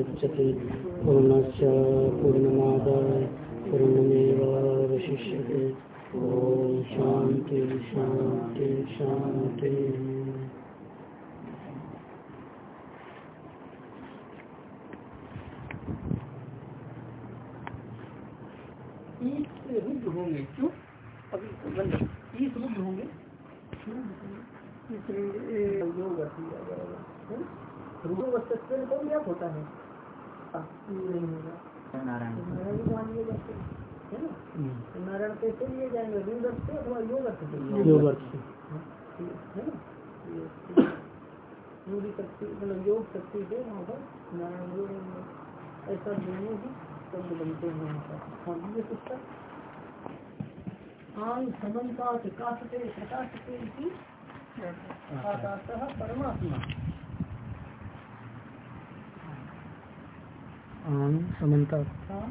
पूर्णमुदच्यते पूर्णश्च पूर्णमादाय पूर्णमेवावशिष्यते ॐ शान्ति शान्ति होंगे क्यों? अभी बंद ईस रुद्ध होंगे? योग होता है? नहीं होगा। नारायण है ना? नारायण कैसे लिए जाएँगे? से अथवा योग योग है। ना? रूढ़ी शक्ति मतलब योग शक्ति से वहाँ पर नारायण योग ऐसा दोनों ही शब्द बनते हैं यहाँ पर। हाँ ये पुस्तक आन इति आकाशः परमात्मा। आन समन्ता हाँ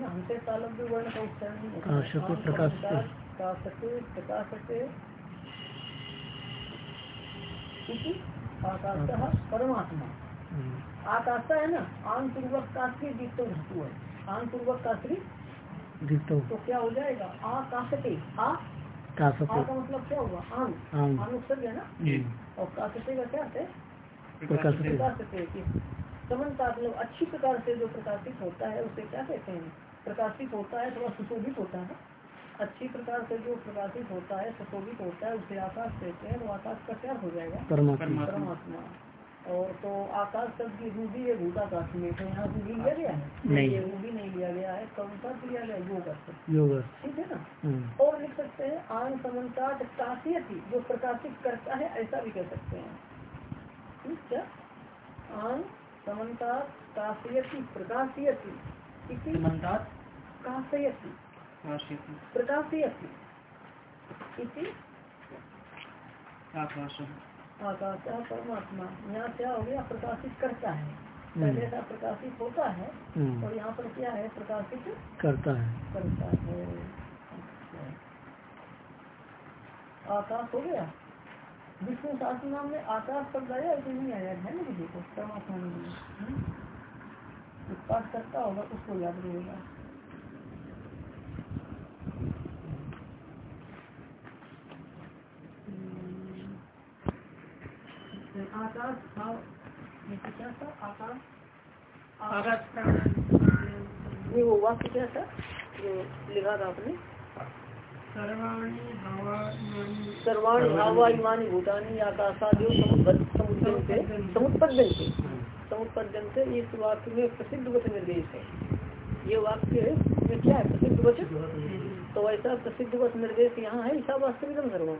ना? हमसे वर्ण का उच्चारण प्रकाशते इति आकाशः। परमात्मा। आकाश है ना? आन पूर्वक का श्री दीप्तो धातु है। आन पूर्वक का श्री दीप्तो। तो क्या हो जाएगा? आकाशते। आ का मतलब क्या हुआ? आन आन उपसर्ग है ना और का क्या है? प्रकाशते मतलब अच्छी प्रकार से जो प्रकाशित होता है उसे क्या कहते हैं? प्रकाशित होता है थोड़ा सुशोभित होता है। अच्छी प्रकार से जो प्रकाशित होता है सुशोभित होता है उसे आकाश कहते हैं तो आकाश का क्या हो जाएगा? परमात्मा। परमात्मा। और तो आकाश शब्द की रूबी है भूताकाश में तो यहाँ रूबी लिया गया है? नहीं। ये रूबी नहीं लिया गया है कौन सा लिया गया योग योग ठीक है ना? हम्म। और लिख सकते हैं आन समन्ता काशियति जो प्रकाशित करता है ऐसा भी कह सकते हैं। ठीक क्या? आन समन्ता काशयति प्रकाशयति इति काशयति प्रकाशयति इति आकाश परमात्मा यहाँ क्या हो गया प्रकाशित करता है। पहले ऐसा प्रकाशित होता है हम्म। और यहाँ पर क्या है प्रकाशित करता है। करता है। आकाश हो गया। विष्णु शास्त्र नाम में आकाश शब्द आया कि नहीं आया है ना किसी को? परमात्मा ने पाठ करता होगा उसको याद रहेगा। आकाश भाव तो क्या था? आकाश आकाश वो वाक्य क्या था? जो लिखा था आपने? सर्वाणी भावायुमानी भूतानी आकाशादि समुद्र से समुत्पद्यन से समुत्पद्यन से इस वाक्य में प्रसिद्ध वचन निर्देश है। ये वाक्य में क्या है? प्रसिद्ध वचन? तो ऐसा प्रसिद्ध वच निर्देश यहाँ है ऐसा वास्तविक सर्व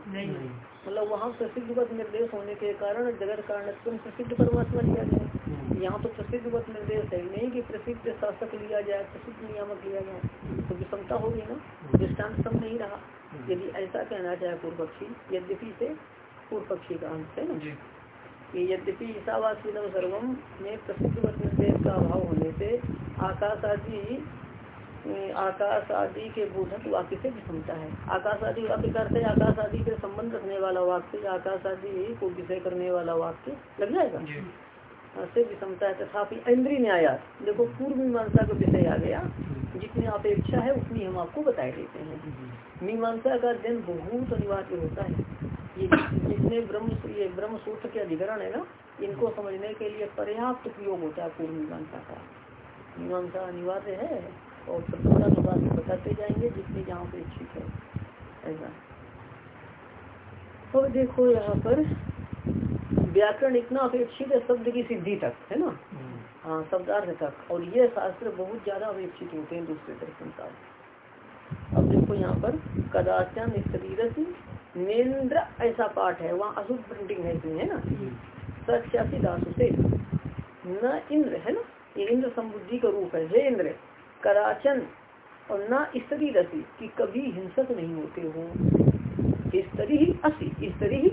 मतलब वहाँ प्रसिद्ध वच निर्देश होने के कारण जगत कारण प्रसिद्ध परमात्मा लिया गया यहाँ तो प्रसिद्ध वच निर्देश है नहीं कि प्रसिद्ध शासक लिया जाए प्रसिद्ध नियामक लिया जाए। तो विषमता होगी ना दृष्टांत सम नहीं रहा। यदि ऐसा कहना चाहे पूर्व पक्षी यद्यपि से पूर्व पक्षी का अंश है ना। कि यद्यपि ईसावासीनम सर्वम में प्रसिद्ध वच निर्देश का अभाव होने से आकाश आदि आकाश आदि के बोधक वाक्य से विषमता है। आकाश आदि वाक्य करते आकाश आदि के संबंध रखने वाला वाक्य आकाश आदि को विषय करने वाला वाक्य लग जाएगा? से विषमता है तथापि इंद्री न्यायात देखो पूर्व मीमांसा का विषय आ गया। जितनी अपेक्षा है उतनी हम आपको बताए देते हैं। मीमांसा का अध्ययन बहुत अनिवार्य होता है। ये जितने ब्रह्म ये ब्रह्म सूत्र के अधिकरण है ना इनको समझने के लिए पर्याप्त उपयोग होता है पूर्व मीमांसा का। मीमांसा अनिवार्य है। और प्रसन्नता के बाद बताते जाएँगे जितने जहाँ पे इच्छित है। ऐसा। तो देखो यहाँ पर व्याकरण इतना अपेक्षित है शब्द की सिद्धि तक है ना? हाँ शब्दार्थ तक। और ये शास्त्र बहुत ज़्यादा अपेक्षित होते हैं दूसरे दर्शन का अब देखो यहाँ पर कदाचन शरीर नेन्द्र ऐसा पाठ है वहाँ अशुभ प्रिंटिंग है इसमें है ना? सत्यासी दासु से। न इंद्र है ना? ये इंद्र समबुद्धि का रूप है हे इंद्र। कराचन और न स्त्री रसी कि कभी हिंसक नहीं होते हो। स्त्री ही असी स्त्री ही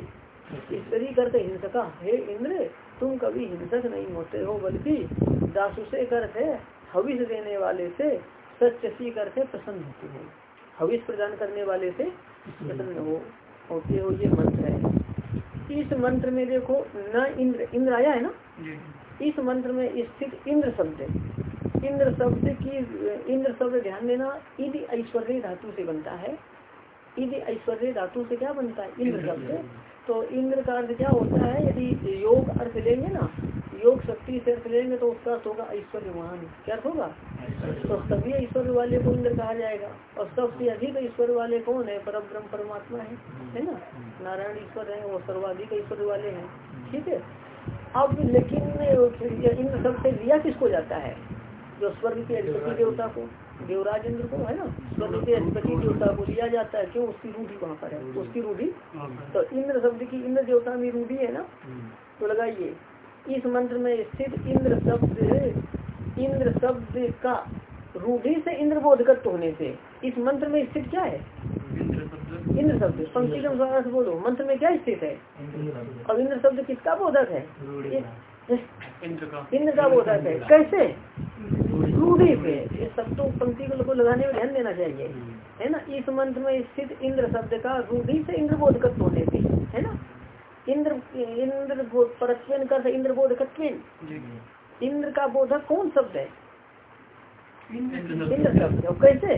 स्त्री करते हिंसका। हे इंद्र तुम कभी हिंसक नहीं होते हो बल्कि दासु से करते हविष देने वाले से सत्यसी करते प्रसन्न होते हो। हविष प्रदान करने वाले से प्रसन्न हो और ये ये मंत्र है। इस मंत्र में देखो न इंद्र इंद्र आया है ना? इस मंत्र में स्थित इंद्र शब्द इंद्र शब्द की इंद्र शब्द ध्यान देना यदि ऐश्वर्य धातु से बनता है यदि ऐश्वर्य धातु से क्या बनता है? इंद्र शब्द। तो इंद्र का अर्थ क्या होता है? यदि योग अर्थ लेंगे ना योग शक्ति से अर्थ लेंगे तो उसका अर्थ होगा ऐश्वर्यवान। क्या अर्थ होगा? तो सभी ऐश्वर्य वाले को इंद्र कहा जाएगा। और सबसे अधिक ऐश्वर्य वाले कौन है? पर ब्रह्म परमात्मा है है ना? नारायण ईश्वर है वो सर्वाधिक ऐश्वर्य वाले हैं। ठीक है? अब लेकिन इंद्र शब्द से लिया किसको जाता है? जो स्वर्ग के अधिपति देवता को देवराज इंद्र को है ना? स्वर्ग के अधिपति देवता को लिया जाता है। क्यों? उसकी रूढ़ी वहाँ पर है। उसकी रूढ़ी। तो इंद्र शब्द की इंद्र देवता में रूढ़ी है ना? तो लगाइए। इस मंत्र में स्थित इंद्र शब्द इंद्र शब्द का रूढ़ी से इंद्र बोधगत होने से इस मंत्र में स्थित क्या है? इंद्र शब्द। पंक्ति के अनुसार बोलो। मंत्र में क्या स्थित है? अब इंद्र शब्द किसका बोधक है? इंद्र का। बोधक है। कैसे? पे। ये शब्दों पंक्ति को लगाने में ध्यान देना चाहिए है ना? इस मंत्र में स्थित इंद्र शब्द का रूढ़ी से इंद्र बोधकत होने से है ना? इंद्र इंद्र परत्वेन का इंद्र बोधकत्व इंद्र का बोधक कौन शब्द है? इंद्र शब्द। और कैसे?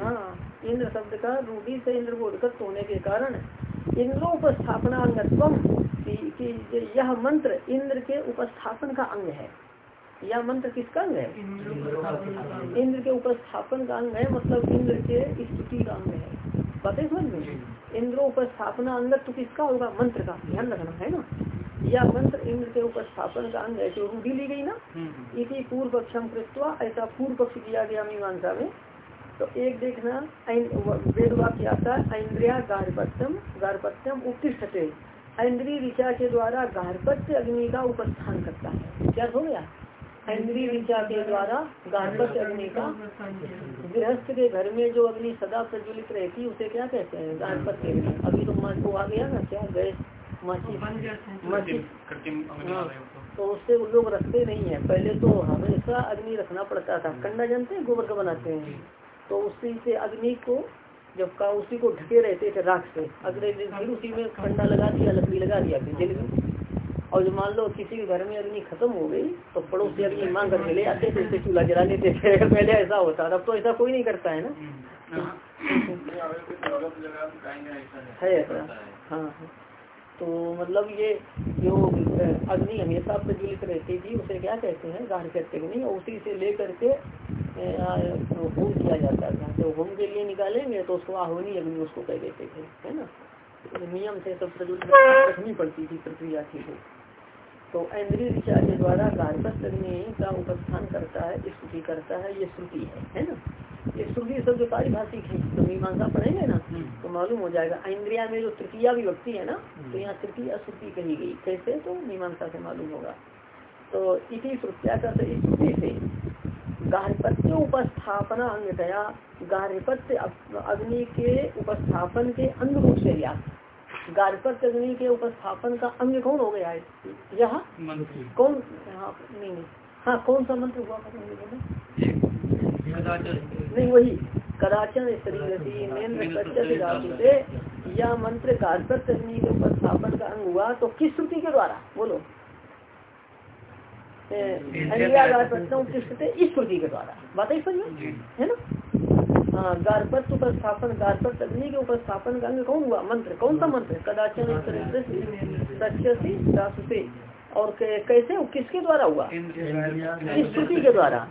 हाँ इंद्र शब्द का रूढ़ी से इंद्र बोधकत्व होने के कारण इंद्रोपस्थापना अंगत्वम कि यह मंत्र इंद्र के उपस्थापन का अंग है। यह मंत्र किसका अंग है? इंद्र के उपस्थापन का अंग। है मतलब इंद्र के स्तुति का अंग है। बातें समझ में? इंद्रो उपस्थापना अंग तो किसका होगा? मंत्र का। ध्यान रखना है ना? यह मंत्र इंद्र के उपस्थापन का अंग है जो रूढ़ी ली गई ना? इसी पूर्व पक्षम कृत्वा ऐसा पूर्व पक्ष किया गया मीमांसा में। तो एक देखना वेद वाक्य आता है इंद्रिया गार्भत्यम गार्भत्यम उत्तिष्ठते। इंद्रिय ऋचा के द्वारा गार्भत्य अग्नि का उपस्थान करता है। क्या हो गया? इंद्रिय ऋचा के द्वारा गार्भत्य अग्नि का गृहस्थ के घर में जो अग्नि सदा प्रज्वलित रहती है उसे क्या कहते हैं? गार्भत्य अग्नि अभी तो माँ को आ गया ना क्या गैस माची हाँ तो उससे वो लोग रखते नहीं है। पहले तो हमेशा अग्नि रखना पड़ता था। कंडा जानते हैं? गोबर का बनाते हैं। तो उसी से अग्नि को जब का उसी को ढके रहते थे राख से अगले दिन फिर उसी में कंडा लगा दिया लकड़ी लगा दिया फिर जल गई। और जो मान लो किसी के घर में अग्नि खत्म हो गई तो पड़ोसी अग्नि मांग कर ले आते थे उसे चूल्हा जला लेते थे पहले ऐसा होता था। अब तो ऐसा कोई नहीं करता है ना। है ऐसा हाँ तो मतलब ये जो अग्नि हमेशा प्रज्वलित रहती थी उसे क्या कहते हैं गाढ़ कहते अग्नि और उसी से लेकर के होम किया जाता था। तो होम के लिए निकालेंगे तो उसको आहोनी अग्नि उसको कह देते थे है ना? नियम से सब प्रज्वलित रखनी पड़ती थी प्रक्रिया थी तो इंद्रिय ऋचा के द्वारा गार्भस्थ अग्नि का उपस्थान करता है स्तुति करता है ये श्रुति है है ना? ये श्रुति शब्द पारिभाषिक है तो मीमांसा पढ़ेंगे ना तो मालूम हो जाएगा। इंद्रिया में जो तृतीया विभक्ति है ना तो यहाँ तृतीय श्रुति कही गई। कैसे? तो मीमांसा से मालूम होगा। तो इसी श्रुतिया का श्रुति से गार्भत्य उपस्थापना अंगतया गार्भत्य अग्नि के उपस्थापन के अंग रूप से या गार्भत्य अग्नि के उपस्थापन का अंग कौन हो गया है? यह? कौन? हाँ नहीं हाँ कौन सा मंत्र हुआ नहीं वही। कदाचन शरीर से यह मंत्र गार्भत्य अग्नि के उपस्थापन का अंग हुआ तो किस श्रुति के द्वारा? बोलो। इस श्रुति के द्वारा। बात है ना? हाँ गार्भत्य उपस्थापन गार्भत्य अग्नि के उपस्थापन का अंग कौन हुआ? मंत्र कौन सा मंत्र कदाचन से और कैसे? किसके द्वारा हुआ? इस श्रुति के द्वारा।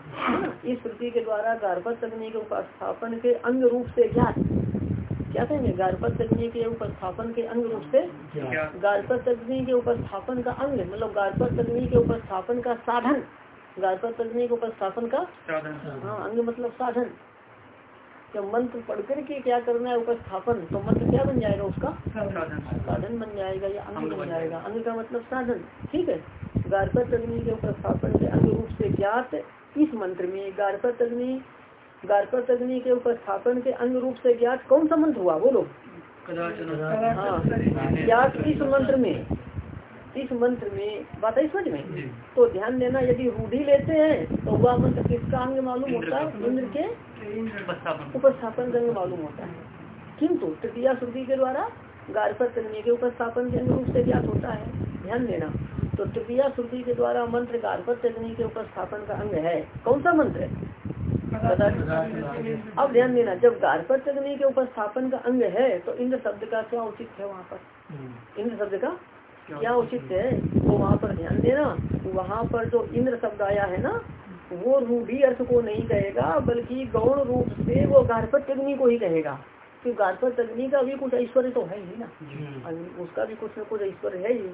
इस श्रुति के द्वारा गार्भत्य अग्नि के उपस्थापन के अंग रूप से ज्ञात। क्या कहेंगे? गार्भत अग्नि के उपस्थापन के अंग रूप से गार्भत अग्नि के उपस्थापन का अंग मतलब गार्भत अग्नि के उपस्थापन का साधन। गार्भत अग्नि के उपस्थापन का हाँ अंग मतलब साधन। जब मंत्र पढ़ करके क्या करना है उपस्थापन। तो मंत्र क्या बन जाएगा उसका? साधन बन जाएगा या अंग बन जाएगा। अंग का मतलब साधन। ठीक है? गार्भत अग्नि के उपस्थापन के अंग रूप से ज्ञात इस मंत्र में गार्भत अग्नि गार्भत अग्नि के उपस्थापन के अंग रूप से ज्ञात कौन सा मंत्र हुआ? बोलो। हाँ ज्ञात इस मंत्र में। इस मंत्र में बात है समझ में? तो ध्यान देना यदि रूढ़ी लेते हैं तो वह मंत्र किसका अंग मालूम होता है? इंद्र के उपस्थापन। का अंग मालूम होता है। किंतु तृतीया श्रुति के द्वारा गार्भत तग्नि के उपस्थापन के अनुरूप से ज्ञात होता है। ध्यान देना तो तृतीया श्रुति के द्वारा मंत्र गार्भत तग्नि के उपस्थापन का अंग है। कौन सा मंत्र बताइए अब ध्यान देना जब गार्भत तग्नि के उपस्थापन का अंग है तो इंद्र शब्द का क्या उचित है वहाँ पर? इंद्र शब्द का क्या उचित है तो वहाँ पर ध्यान देना। वहाँ पर जो इंद्र शब्द आया है ना वो रूढ़ी अर्थ को नहीं कहेगा बल्कि गौण रूप से वो गार्भत अग्नि को ही कहेगा। क्योंकि गार्भत अग्नि का भी कुछ ऐश्वर्य तो है ही ना। उसका भी कुछ न कुछ ऐश्वर्य है ही।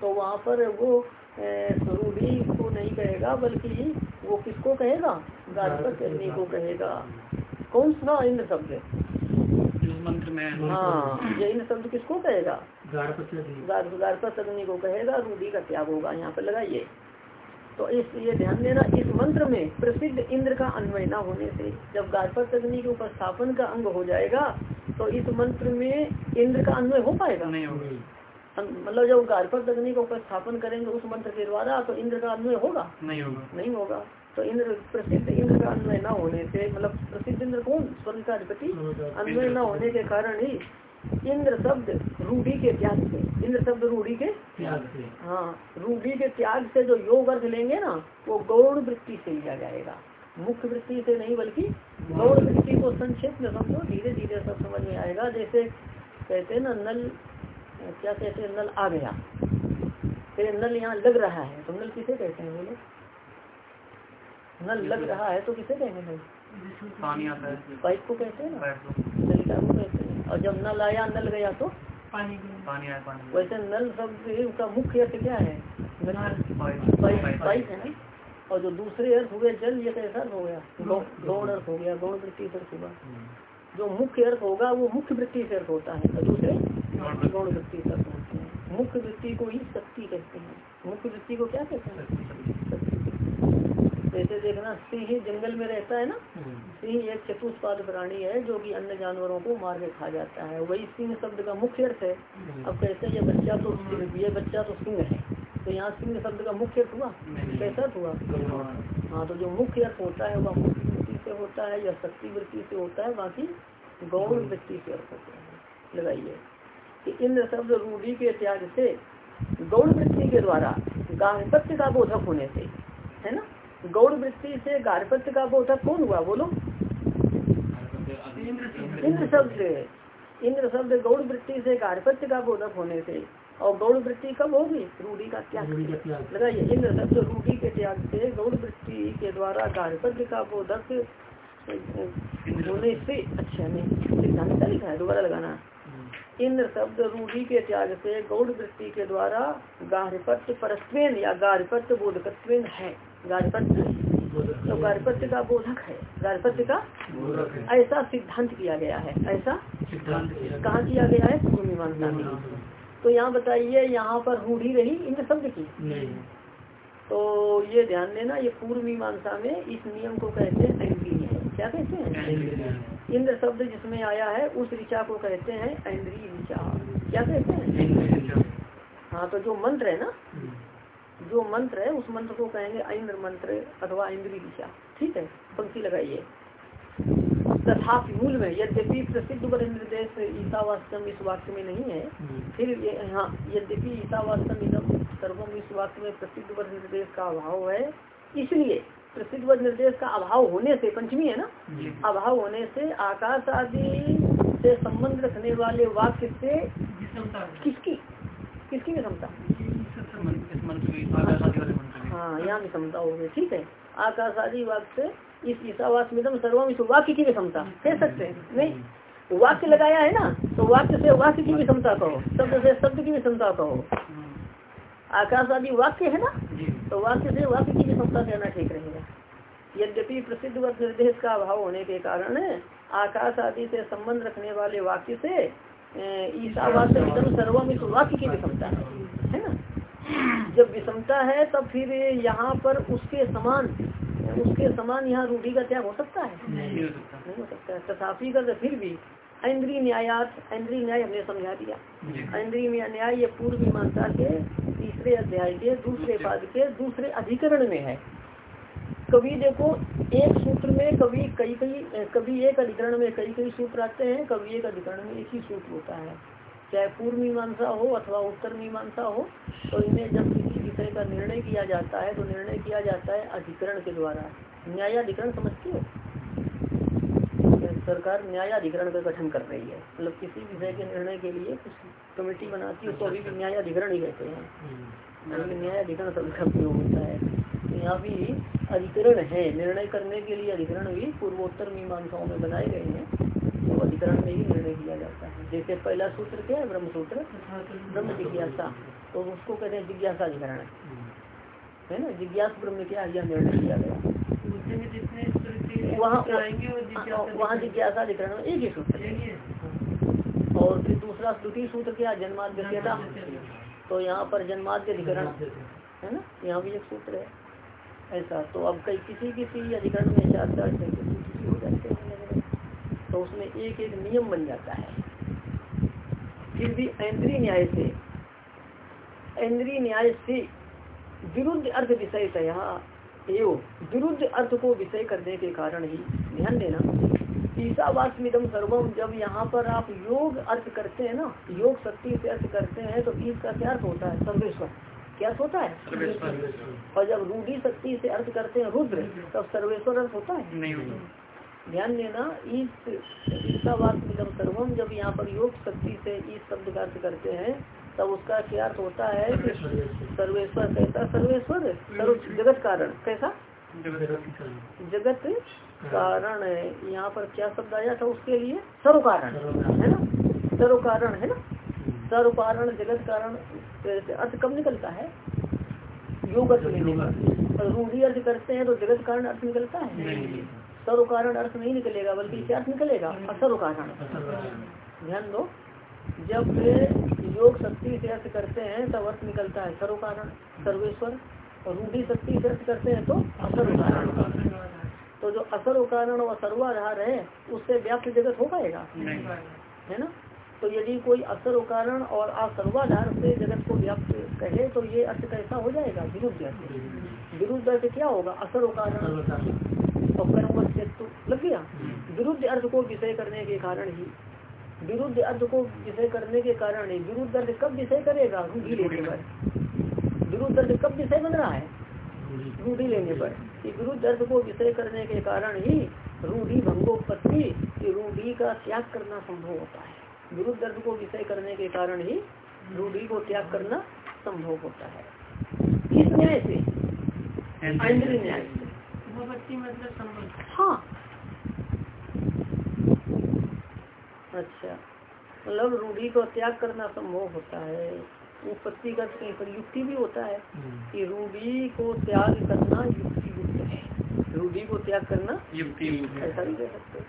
तो वहाँ पर वो रूढ़ी को नहीं कहेगा बल्कि वो किसको कहेगा? गार्भत अग्नि को कहेगा। कौन सा इंद्र शब्द हाँ इंद्र शब्द किसको कहेगा? गार्भपत्य अग्नि। गार्भ गार्भत अग्नि को कहेगा रूढ़ी का त्याग होगा यहाँ पर लगाइए। तो इस ये ध्यान देना इस मंत्र में प्रसिद्ध इंद्र का अन्वय न होने से जब गार्भत अग्नि के उपस्थापन का अंग हो जाएगा तो इस मंत्र में इंद्र का अन्वय हो पाएगा? नहीं होगा। मतलब जब गार्भत अग्नि का उपस्थापन करेंगे उस मंत्र के द्वारा तो इंद्र का अन्वय होगा? नहीं होगा। नहीं होगा। तो इंद्र प्रसिद्ध इंद्र का अन्वय न होने से मतलब प्रसिद्ध इंद्र कौन? स्वर्ग का अधिपति? अन्वय न होने के कारण ही इंद्र शब्द रूढ़ी के त्याग से इंद्र शब्द रूढ़ी के त्याग से। हाँ रूढ़ी के त्याग से जो योग अर्थ लेंगे ना वो गौण वृत्ति से लिया जाएगा। मुख्य वृत्ति से नहीं बल्कि गौण वृत्ति को संक्षेप में समझो धीरे धीरे सब समझ में आएगा। जैसे कहते हैं ना नल क्या कहते हैं? नल आ गया। फिर नल यहाँ लग रहा है। तो नल किसे कहते हैं बोलो नल लग रहा है तो किसे कहेंगे नल पानी आता है पाइप को कहते हैं ना? नलिका को कहते हैं। और जब नल आया नल गया तो? पानी पानी आया पानी वैसे नल शब्द का मुख्य अर्थ क्या है? Pipe pipe. पाइप। है ना? और जो दूसरे अर्थ हुए जल ये कैसा अर्थ हो गया। गौ- गौण अर्थ हो गया गौण वृत्ति से अर्थ हुआ जो मुख्य अर्थ होगा वो मुख्य वृत्ति से अर्थ होता है। और दूसरे गौण वृत्ति। से अर्थ होते हैं। मुख्य वृत्ति को ही शक्ति कहते हैं। मुख्य वृत्ति को क्या कहते हैं? जैसे देखना सिंह जंगल में रहता है ना? सिंह एक चतुष्पाद प्राणी है जो कि अन्य जानवरों को मार के खा जाता है। वही सिंह शब्द का मुख्य अर्थ है। अब कहते हैं ये बच्चा तो ये बच्चा तो सिंह है। तो यहाँ सिंह शब्द का मुख्य अर्थ हुआ? कैसा हुआ? हाँ तो जो मुख्य अर्थ होता है वह मुख्य वृत्ति से होता है या शक्ति वृत्ति से होता है बाकी गौण वृत्ति से अर्थ होता है। लगाइए। कि इंद्र शब्द रूढ़ी के त्याग से गौण वृत्ति के द्वारा गार्भत्य का बोधक होने से है ना? गौण वृत्ति से गार्भत्य का बोधक कौन हुआ बोलो? इंद्र शब्द से। इंद्र शब्द गौड़ वृत्ति से गार्भत्य का बोधक होने से। और गौड़ वृत्ति कब होगी? रूढ़ी का त्याग। लगाइए इंद्र शब्द रूढ़ी के त्याग से गौड़ वृत्ति के द्वारा गार्भत्य का बोधक होने से। अच्छा नहीं सिद्धांत का लिखा है दोबारा लगाना। इंद्र शब्द रूढ़ी के त्याग से गौड़ वृत्ति के द्वारा गार्भत्य परस्वेन या गार्भत्य बोधकत्वेन है। गार्भत्य तो गार्भत्य का बोधक है। गार्भत्य का ऐसा सिद्धांत किया गया है। ऐसा। कहाँ किया गया है? पूर्व मीमांसा में। तो यहाँ बताइए यहाँ पर रूढ़ी रही इंद्र शब्द की? तो ये ध्यान देना ये पूर्व मीमांसा में इस नियम को कहते हैं ऐन्द्रीय क्या कहते हैं? इंद्र शब्द जिसमें आया है उस ऋचा को कहते हैं ऐन्द्रीय ऋचा। क्या कहते हैं? हाँ तो जो मंत्र है ना हम्म। जो मंत्र है उस मंत्र को कहेंगे ऐन्द्र मंत्र अथवा इंद्री दिशा। ठीक है? पंक्ति लगाइए। तथा मूल में यद्यपि प्रसिद्ध वर निर्देश ईसावास्तम इस वाक्य में नहीं है हम्म। फिर ये हाँ यद्यपि ईसावास्तम इदम सर्वम इस वाक्य में प्रसिद्ध वर निर्देश का अभाव है इसलिए प्रसिद्ध वर निर्देश का अभाव होने से पंचमी है ना? अभाव होने से आकाश आदि से संबंध रखने वाले वाक्य से किसकी? किसकी विषमता इस मंत्र की आकाश आदि वाले मंत्र की हाँ यहाँ विषमता हो गई ठीक है? आकाश आदि वाक्य से इस ईसावास मिदम सर्वम इस वाक्य की क्षमता कह सकते हैं नहीं? वाक्य लगाया है ना तो वाक्य से वाक्य की भी क्षमता कहो। शब्द से शब्द की विषमता कहो। हम्म, आकाश आदि वाक्य है ना? तो वाक्य से वाक्य की भी क्षमता कहना ठीक रहेगा। यद्यपि प्रसिद्ध व निर्देश का अभाव होने के कारण आकाश आदि से संबंध रखने वाले वाक्य से ईसावास सर्वम इस वाक्य की भी क्षमता है ना? जब विषमता है तब फिर यहाँ पर उसके समान उसके समान यहाँ रूढ़ी का त्याग हो सकता है? नहीं हो सकता। नहीं हो सकता तथापि का तो फिर भी इंद्री न्यायात इंद्री न्याय हमने समझा दिया। जी। इंद्रिय न्याय ये पूर्व मीमांसा के तीसरे अध्याय के दूसरे पाद के दूसरे अधिकरण में है। कभी देखो एक सूत्र में कभी कई कई कभी एक अधिकरण में कई कई सूत्र आते हैं कभी एक अधिकरण में एक ही सूत्र होता है। चाहे पूर्व मीमांसा हो अथवा उत्तर मीमांसा हो तो इन्हें जब किसी विषय का निर्णय किया जाता है तो निर्णय किया जाता है अधिकरण के द्वारा। न्यायाधिकरण समझते हो? सरकार न्यायाधिकरण का गठन कर रही है मतलब किसी विषय के निर्णय के लिए कुछ कमेटी बनाती है तो अभी भी न्यायाधिकरण ही कहते हैं। न्यायाधिकरण शब्द का प्रयोग होता है। तो यहाँ भी अधिकरण है निर्णय करने के लिए अधिकरण भी पूर्वोत्तर मीमांसाओं में बनाए गए हैं। अधिकरण में ही निर्णय किया जाता है। जैसे पहला सूत्र क्या है? ब्रह्म सूत्र ब्रह्म जिज्ञासा। तो उसको कहते हैं जिज्ञासा अधिकरण है ना? जिज्ञास ब्रह्म क्या यह निर्णय किया गया। वहाँ वहाँ जिज्ञासा अधिकरण में एक ही सूत्र और फिर दूसरा द्वितीय सूत्र क्या? जन्माद्यता तो यहाँ पर जन्माद्य अधिकरण है ना? यहाँ भी एक सूत्र है। ऐसा। तो अब कई किसी किसी अधिकरण में चार चार तो उसमें एक एक नियम बन जाता है। फिर भी इंद्रिय न्याय से इंद्रिय न्याय से विरुद्ध अर्थ विषय तया एवं विरुद्ध अर्थ को विषय करने के कारण ही ध्यान देना। ईसावास्मिदम सर्वम जब यहाँ पर आप योग अर्थ करते हैं ना योग शक्ति से अर्थ करते हैं तो इसका क्या अर्थ होता है? सर्वेश्वर। क्या होता है? और जब रूढ़ी शक्ति से अर्थ करते हैं रुद्र तब सर्वेश्वर अर्थ होता है? नहीं ध्यान देना इस ईसावास्मिदम सर्वम जब यहाँ पर योग शक्ति से इस शब्द का अर्थ करते हैं तब उसका क्या अर्थ होता है कि सर्वेश्वर। कैसा? सर्वेश्वर? सर्व जगत कारण कैसा? जगत कारण। है। यहाँ पर क्या शब्द आया था उसके लिए? सर्व कारण है ना? सर्व कारण है ना? सर्व कारण जगत कारण अर्थ कब निकलता है? योग अर्थ रूढ़ी अर्थ करते हैं तो जगत कारण अर्थ निकलता है। सर्व कारण अर्थ नहीं निकलेगा, बल्कि क्या अर्थ निकलेगा। असर्व कारण ध्यान दो, जब योग शक्ति से अर्थ करते हैं, तब अर्थ निकलता है। सर्व कारण सर्वेश्वर और रूढ़ी शक्ति से अर्थ करते हैं तो असर्व कारण तो जो असर्व कारण और सर्वाधार है, उससे व्याप्त जगत हो पाएगा? है ना? तो यदि कोई असर कारण और असर्वाधार से जगत को व्याप्त कहे तो ये अर्थ कैसा हो जाएगा? विरुद्ध अर्थ। विरुद्ध अर्थ क्या होगा? असर कारण और कर्म लग गया। विरुद्ध अर्थ को विषय करने के कारण ही विरुद्ध अर्थ को विषय करने के कारण ही विरुद्ध अर्थ कब विषय करेगा? रूढ़ी लेने पर। विरुद्ध अर्थ कब विषय बन रहा है? रूढ़ी लेने पर। विरुद्ध अर्थ को विषय करने के कारण ही रूढ़ी भंगोपत्ति रूढ़ी का त्याग करना संभव होता है। विरुद्ध अर्थ को विषय करने के कारण ही रूढ़ी को त्याग करना संभव होता है। किस न्याय से? न्याय मतलब हाँ। अच्छा। मतलब रूढ़ी को त्याग करना संभव होता है। उत्पत्ति का पर युक्ति भी होता है कि रूढ़ी को त्याग करना युक्ति युक्त है। रूढ़ी को त्याग करना युक्ति ऐसा भी कह सकते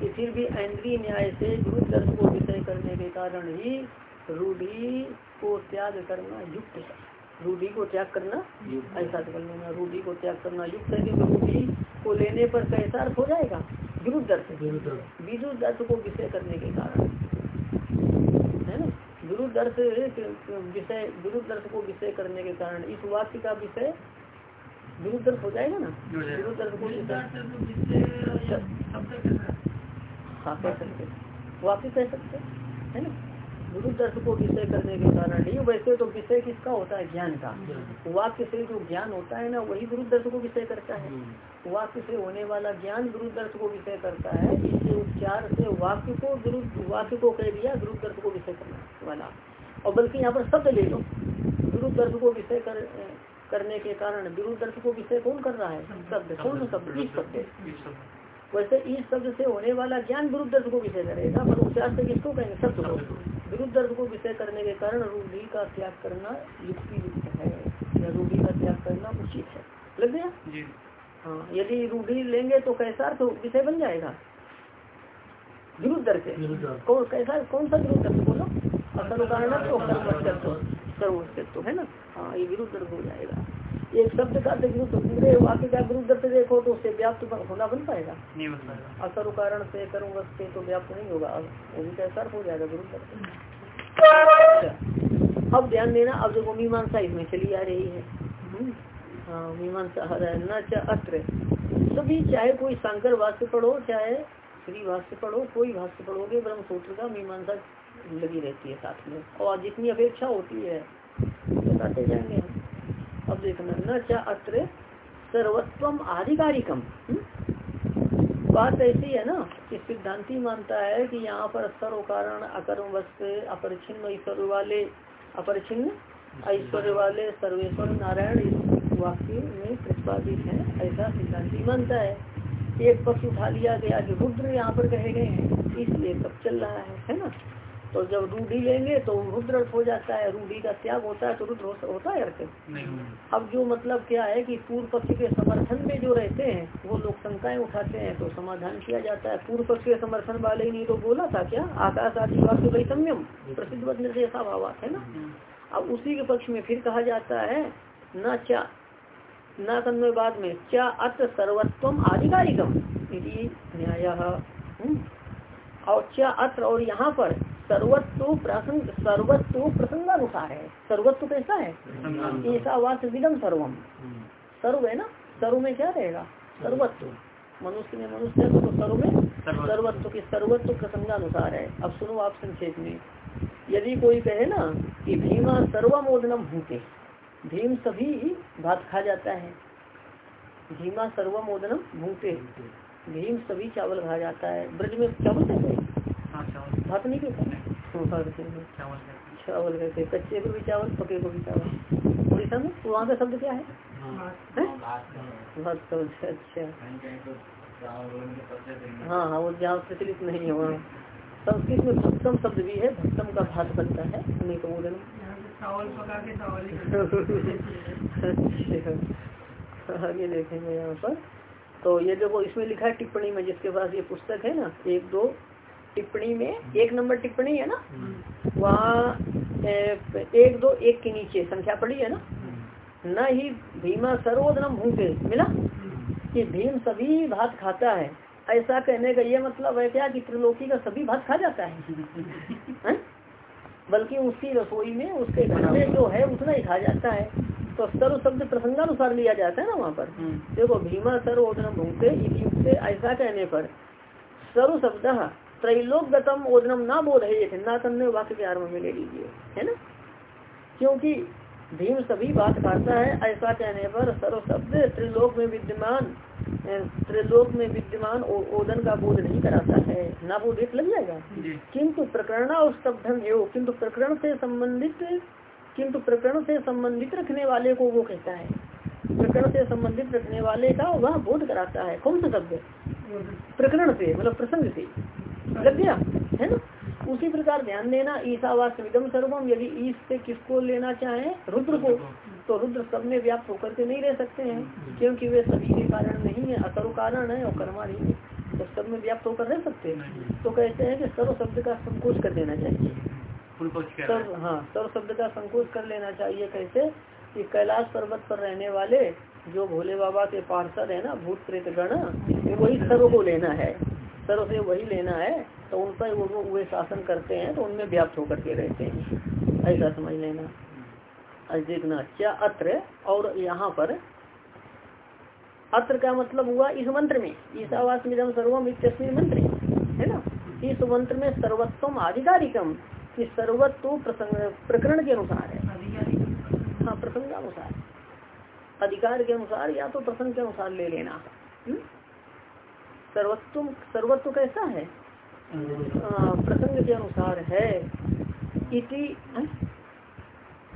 कि फिर भी इंद्रिय न्याय से गुरु दर्श को विषय करने के कारण ही रूढ़ी को त्याग करना युक्त है। रूढ़ी को त्याग करना ऐसा कर लेना रूढ़ी को त्याग करना युक्त है क्योंकि रूढ़ी को लेने पर कैसा अर्थ हो जाएगा? विरुद्ध अर्थ। विरुद्ध अर्थ। को विषय करने के कारण। है ना? विरुद्ध अर्थ विषय विरुद्ध अर्थ को विषय करने के कारण। इस वाक्य का विषय विरुद्ध अर्थ हो जाएगा ना? विरुद्ध अर्थ को हाँ? कह सकते वापिस कह सकते है ना? विरुद्ध अर्थ को विषय करने के कारण नहीं, वैसे तो विषय किसका होता है? ज्ञान का। वाक्य से जो ज्ञान होता है ना, वही विरुद्ध अर्थ को विषय करता है। वाक्य से होने वाला ज्ञान विरुद्ध अर्थ को विषय करता है इससे उपचार से वाक्य को विरुद्ध, वाक्य को कह दिया, विरुद्ध अर्थ को विषय करने वाला। और बल्कि यहाँ पर शब्द ले लो। विरुद्ध अर्थ को विषय कर, करने के कारण विरुद्ध अर्थ को विषय कौन कर रहा है? शब्द, कौन शब्द? शब्द वैसे इस शब्द से होने वाला ज्ञान विरुद्ध दर्द को विषय करेगा पर उपचार से किसको कहेंगे? शब्द को। विरुद्ध दर्द को विषय करने के कारण रूढ़ी का त्याग करना युक्ति युक्त है। या रूढ़ी का त्याग करना उचित है। लग गया? हाँ यदि रूढ़ी लेंगे तो कैसा अर्थ विषय बन जाएगा? विरुद्ध अर्थ कौन कैसा कौन सा विरुद्ध अर्थ बोलो। असर कारण तो है। ना? हाँ ये विरुद्ध अर्थ हो जाएगा। एक शब्द का विरुद्ध पूरे वाक्य का विरुद्ध से देखो तो उससे व्याप्त होना बन पाएगा। नहीं बन पाएगा। असर कारण से कर्म से तो व्याप्त नहीं होगा। वो भी कैसा हो जाएगा विरुद्ध अच्छा। अब ध्यान देना अब जो मीमांसा इसमें चली आ रही है। हाँ मीमांसा हर है न अत्र। सभी चाहे कोई शंकर भाष्य पढ़ो चाहे श्री भाष्य पढ़ो कोई भाष्य पढ़ोगे ब्रह्म सूत्र का मीमांसा लगी रहती है साथ में। और जितनी अपेक्षा होती है बताते जाएँगे। हम अब देखना न च अत्र सर्वत्वम आधिकारिकम। हम्म? बात ऐसी है ना कि सिद्धांति मानता है कि यहाँ पर सर्व कारण अकर्म वस्तु अपरिचिन्न ऐश्वर्य वाले अपरिचिन्न ऐश्वर्य वाले सर्वेश्वर, नारायण, इस वाक्य में प्रतिपादित है, ऐसा सिद्धांति मानता है। एक पक्ष उठा लिया गया कि रुद्र यहाँ पर कहे गए हैं, इसलिए सब चल रहा है है ना? तो जब रूढ़ी लेंगे तो रुद्र अर्थ हो जाता है रूढ़ी का त्याग होता है तो रुद्र होता है अर्थ नहीं अब जो मतलब क्या है कि पूर्व पक्ष के समर्थन में जो रहते हैं वो लोग शंकाएँ उठाते हैं तो समाधान किया जाता है। पूर्व पक्ष के समर्थन वाले ही नहीं तो बोला था क्या? आकाश आदि वाक्य वैषम्यम प्रसिद्ध वत निर्देशा भावात है ना? अब उसी के पक्ष में फिर कहा जाता है न चा न तन्वय बाद में क्या अत्र सर्वत्वम आधिकारिकम यदि न्याय। और क्या अत्र और यहाँ पर सर्वत्व प्रसंग सर्वत्व प्रसंगानुसार है। सर्वत्व कैसा है। ऐसा वास विदम सर्वम। सर्व है ना? सर्व में क्या रहेगा? सर्वत्व मनुष्य में मनुष्य तो सर्व में सर्वत्व की सर्वत्व प्रसंगानुसार है। अब सुनो आप संक्षेप में। यदि कोई कहे ना कि भीमा सर्वमोदनम भूते भीम सभी भात खा जाता है। भीमा सर्वमोदनम भूते भीम सभी चावल खा जाता है। ब्रज में चावल कहते हैं? हाँ भात नहीं कहते हैं भात हैं। चावल हैं कच्चे को भी चावल पके को भी चावल। उड़ीसा में तो वहाँ का शब्द क्या है? हैं? भात शब्द। अच्छा। हाँ। हाँ वो जहाँ प्रचलित नहीं है वहाँ संस्कृत में भक्तम शब्द भी है? भक्तम का भात बनता है नहीं तो बोले अच्छा। आगे देखेंगे यहाँ पर। तो ये देखो इसमें लिखा है टिप्पणी में जिसके पास ये पुस्तक है ना एक दो टिप्पणी में एक नंबर टिप्पणी है ना? वहाँ एक दो एक के नीचे संख्या पड़ी है ना? न ही भीमा सर्वोदनम भूखे मिला? कि भीम सभी भात खाता है। ऐसा कहने का ये मतलब है क्या कि त्रिलोकी का सभी भात खा जाता है? बल्कि उसकी रसोई में उसके घर में जो है उतना ही खा जाता है। तो सर्व शब्द प्रसंगानुसार लिया जाता है ना वहाँ पर। देखो भीमा सर्व ओदनम भूखे से ऐसा कहने पर सर्व शब्द त्रैलोक गतम ओदनम ना बोध है ना तन्ने वाक्य के आरंभ में ले लीजिए है ना? क्योंकि भीम सभी बात करता है ऐसा कहने पर सर्व शब्द त्रिलोक में विद्यमान त्रिलोक में विद्यमान ओदन का बोध नहीं कराता है। ना बोध एक लग जाएगा? किंतु प्रकरण और स्तब्धन एवं किंतु प्रकरण से संबंधित किंतु प्रकरण से संबंधित रखने वाले को वो कहता है। प्रकरण से संबंधित रखने वाले का वह बोध कराता है। कौन सा शब्द प्रकरण से मतलब प्रसंग से। लग गया? है ना? उसी प्रकार ध्यान देना ईसावास विदम सर्वम यदि ईश से किसको लेना चाहे? रुद्र को। तो रुद्र सब में व्याप्त होकर के नहीं रह सकते हैं क्योंकि वे सभी के कारण नहीं है असर्व कारण है और कर्मा नहीं है। तो सब में व्याप्त होकर रह सकते हैं। तो कहते हैं कि सर्व शब्द का संकोच कर देना चाहिए। सर्व हाँ सर्व शब्द का संकोच कर लेना चाहिए कैसे कि कैलाश पर्वत पर रहने वाले जो भोले बाबा के पार्षद है ना, भूत प्रेत गण वही सर्व को लेना है। सर्व से वही लेना है तो उन पर वो वो- शासन करते हैं तो उनमें व्याप्त होकर के रहते हैं। ऐसा समझ लेना। देखना, क्या अत्र और यहाँ पर, अत्र का मतलब हुआ इस मंत्र में। ईसावास मिदम सर्वम इत्यस्मिन मंत्र, है ना? इस मंत्र में सर्वत्वम आधिकारिकम, कि सर्वत्व प्रकरण के अनुसार है। हाँ प्रसंगानुसार अधिकार के अनुसार या तो प्रसंग के अनुसार ले लेना। हम्म? सर्वत्व सर्वत्व कैसा है? प्रसंग के अनुसार है। इति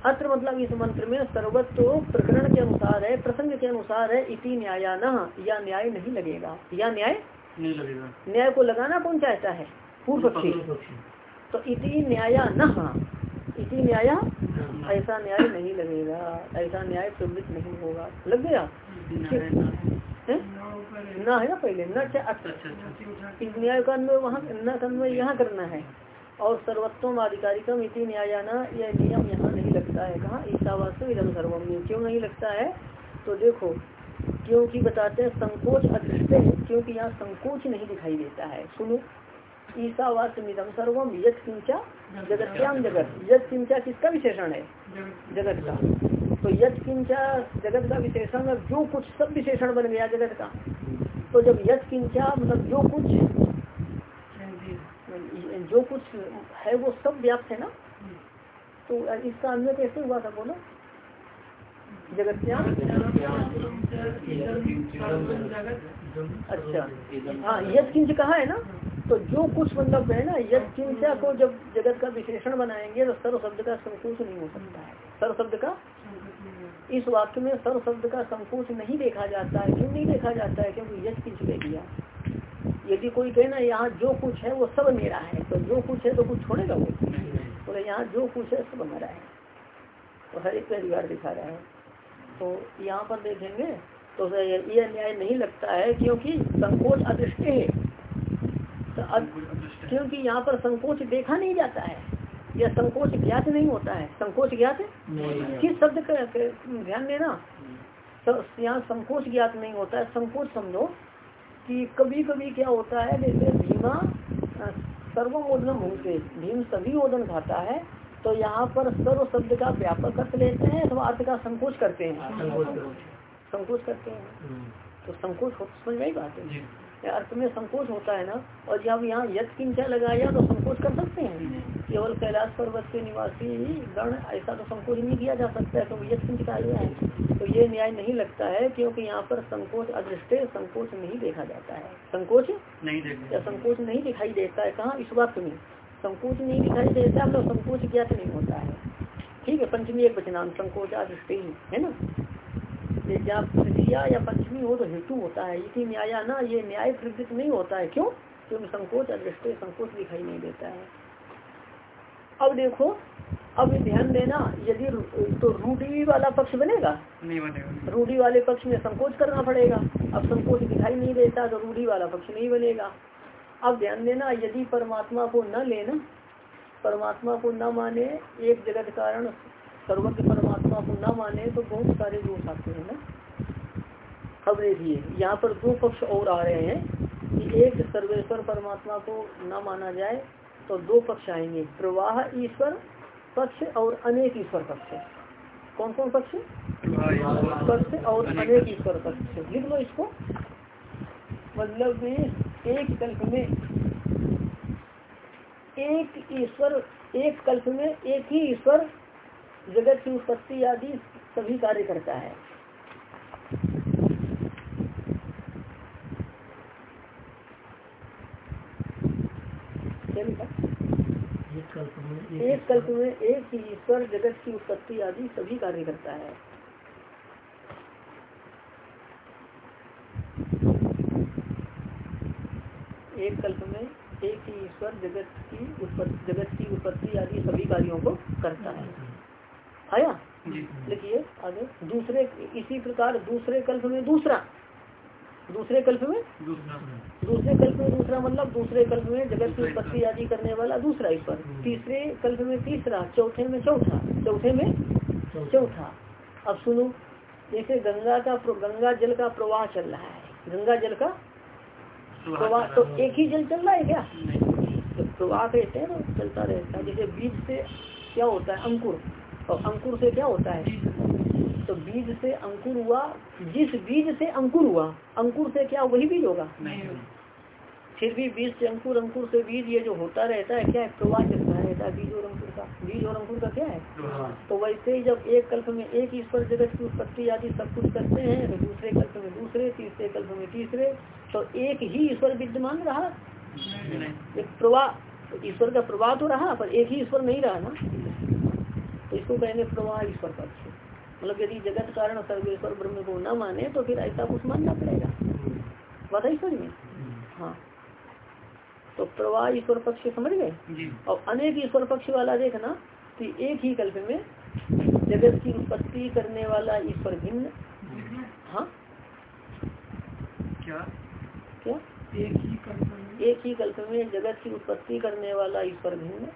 अत्र मतलब इस मंत्र में सर्वत्व प्रकरण के अनुसार है प्रसंग के अनुसार है इति न्याया न या न्याय नहीं लगेगा। या न्याय? नहीं लगेगा। न्याय को लगाना कौन चाहता है? पूर्व पक्षी। तो इति न्याया न इति न्याय ऐसा न्याय नहीं लगेगा ऐसा न्याय प्रवृत्त नहीं होगा। लग गया? हैं? न है ना पहले? न अत्र अच्छा अच्छा इस न्याय का अन्वय वहाँ न अन्वय यहाँ करना है। और सर्वोत्तम आधिकारिकम इति न्यायाना यह नियम यहाँ नहीं लगता है। कहाँ? ईसावास्तव इधम सर्वम क्यों नहीं लगता है? तो देखो क्योंकि बताते हैं संकोच अदृष्ट क्योंकि यहाँ संकोच नहीं दिखाई देता है। सुनो ईसावास निधम सर्वम यद किंचा जगत्याम जगत। यद किंचा किसका विशेषण है जगत का तो यथ किंचा जगत का विशेषण मतलब जो कुछ सब विशेषण बन गया जगत का तो जब यथ किंचा मतलब जो कुछ जो कुछ है वो सब व्याप्त है ना? तो इसका अन्य कैसे हुआ था बोलो? जगत क्या अच्छा। हाँ यद किंच कहा है ना? तो जो कुछ मतलब है ना यद किंचा को जब जगत का विश्लेषण बनाएँगे तो सर्व शब्द का संकोच नहीं हो सकता है। सर्व शब्द का? इस वाक्य में सर्व शब्द का संकोच नहीं देखा जाता है। क्यों नहीं देखा जाता है? क्योंकि यद किंच ले दिया यदि कोई कहे ना यहाँ जो कुछ है वो सब मेरा है। तो जो कुछ है तो कुछ छोड़ेगा वो? बोले यहाँ जो कुछ है सब मेरा है। तो हर एक का अधिकार दिखा रहा है। तो यहाँ पर देखेंगे तो यह न्याय नहीं लगता है क्योंकि संकोच अदृष्ट है। तो क्योंकि यहाँ पर संकोच देखा नहीं जाता है। या संकोच ज्ञात नहीं होता है। संकोच ज्ञात? किस शब्द का ध्यान देना? यहाँ संकोच ज्ञात नहीं होता है। संकोच समझो कि कभी कभी क्या होता है जैसे भीमा सर्वमोदन भूमते भीम सभी ओदन खाता है तो यहाँ पर सर्व शब्द का व्यापक अर्थ लेते हैं अथवा अर्थ का संकोच करते हैं। संकोच करते हैं। हम्म। तो संकोच समझ में बात? है अर्थ में संकोच होता है ना और जब यहाँ यथ किंचा लगाया तो संकोच कर सकते हैं। केवल कैलाश पर्वत के निवासी गण ऐसा तो संकोच नहीं किया जा सकता है तो यथ किंच का है तो ये न्याय नहीं लगता है क्योंकि यहाँ पर संकोच अदृष्ट संकोच नहीं देखा जाता है। संकोच? नहीं या संकोच नहीं दिखाई देता है कहाँ? इस वक्त में संकोच नहीं दिखाई देता मतलब संकोच ज्ञात नहीं होता है। ठीक है पंचमी एक वचनांत संकोच दृष्टि है ना? जहाँ तृतीया या पंचमी हो तो हेतु होता है। इसी न्याय ना ये न्याय प्रवृत्त नहीं होता है। क्यों? क्योंकि संकोच अदृष्टि संकोच दिखाई नहीं देता है। अब देखो अब ध्यान देना यदि तो रूढ़ी वाला पक्ष बनेगा? नहीं बनेगा। रूढ़ी वाले पक्ष में संकोच करना पड़ेगा। अब संकोच दिखाई नहीं देता तो रूढ़ी वाला पक्ष नहीं बनेगा। अब ध्यान देना यदि परमात्मा को न लेना परमात्मा को न माने एक जगत कारण सर्वज्ञ परमात्मा को न माने तो बहुत सारे दोष आते हैं ना। अब देखिए, यहाँ पर दो पक्ष और आ रहे हैं कि एक सर्वेश्वर परमात्मा को न माना जाए तो दो पक्ष आएँगे, प्रवाह ईश्वर पक्ष और अनेक ईश्वर पक्ष। कौन कौन पक्ष? पक्ष और अनेक ईश्वर पक्ष। लिख लो इसको। मतलब एक कल्प में एक ईश्वर, एक कल्प में एक ही ईश्वर जगत की उत्पत्ति आदि सभी कार्य करता है। एक कल्प में एक ही ईश्वर जगत की उत्पत्ति आदि सभी कार्य करता है। एक कल्प में एक ही ईश्वर जगत की उत्पत्ति जगत की उत्पत्ति आदि सभी कार्यों को करता है। आया? लिखिए आगे दूसरे इसी प्रकार दूसरे कल्प में दूसरा। दूसरे कल्प में? दूसरे। कल्प में दूसरा मतलब दूसरे कल्प में जगत की उत्पत्ति आदि करने वाला दूसरा ईश्वर तीसरे कल्प में तीसरा चौथे में चौथा। चौथे में चौथा। अब सुनो जैसे गंगा का गंगा जल का प्रवाह चल रहा है। गंगा जल का प्रवाह तो एक ही जल चल रहा है क्या? तो प्रवाह कहते हैं ना चलता रहता है। जैसे बीज से क्या होता है? अंकुर। और अंकुर से क्या होता है? तो बीज से अंकुर हुआ जिस बीज से अंकुर हुआ अंकुर से क्या वही बीज होगा? फिर भी बीज से अंकुर अंकुर से बीज ये जो होता रहता है क्या है? प्रवाह चलता रहता है बीज और अंकुर का। बीज और अंकुर का क्या है? तो वैसे ही जब एक कल्प में एक ईश्वर जगत की उत्पत्ति आदि सब कुछ करते हैं तो दूसरे कल्प में दूसरे तीसरे कल्प में तीसरे तो एक ही ईश्वर विद्यमान रहा? एक प्रवाह ईश्वर का प्रवाह तो रहा पर एक ही ईश्वर नहीं रहा ना? तो इसको कहेंगे प्रवाह ईश्वर पक्ष। मतलब यदि जगत कारण सर्वेश्वर ब्रह्म को न माने तो फिर ऐसा कुछ मानना पड़ेगा। बताइए समझ में? हाँ। तो प्रवाह ईश्वर पक्ष समझ गए? और अनेक ईश्वर पक्ष वाला देखना कि एक ही कल्प में जगत की उत्पत्ति करने वाला ईश्वर भिन्न। हाँ। क्या? क्या? एक ही कल्प में? एक ही कल्प में जगत की उत्पत्ति करने वाला ईश्वर भिन्न।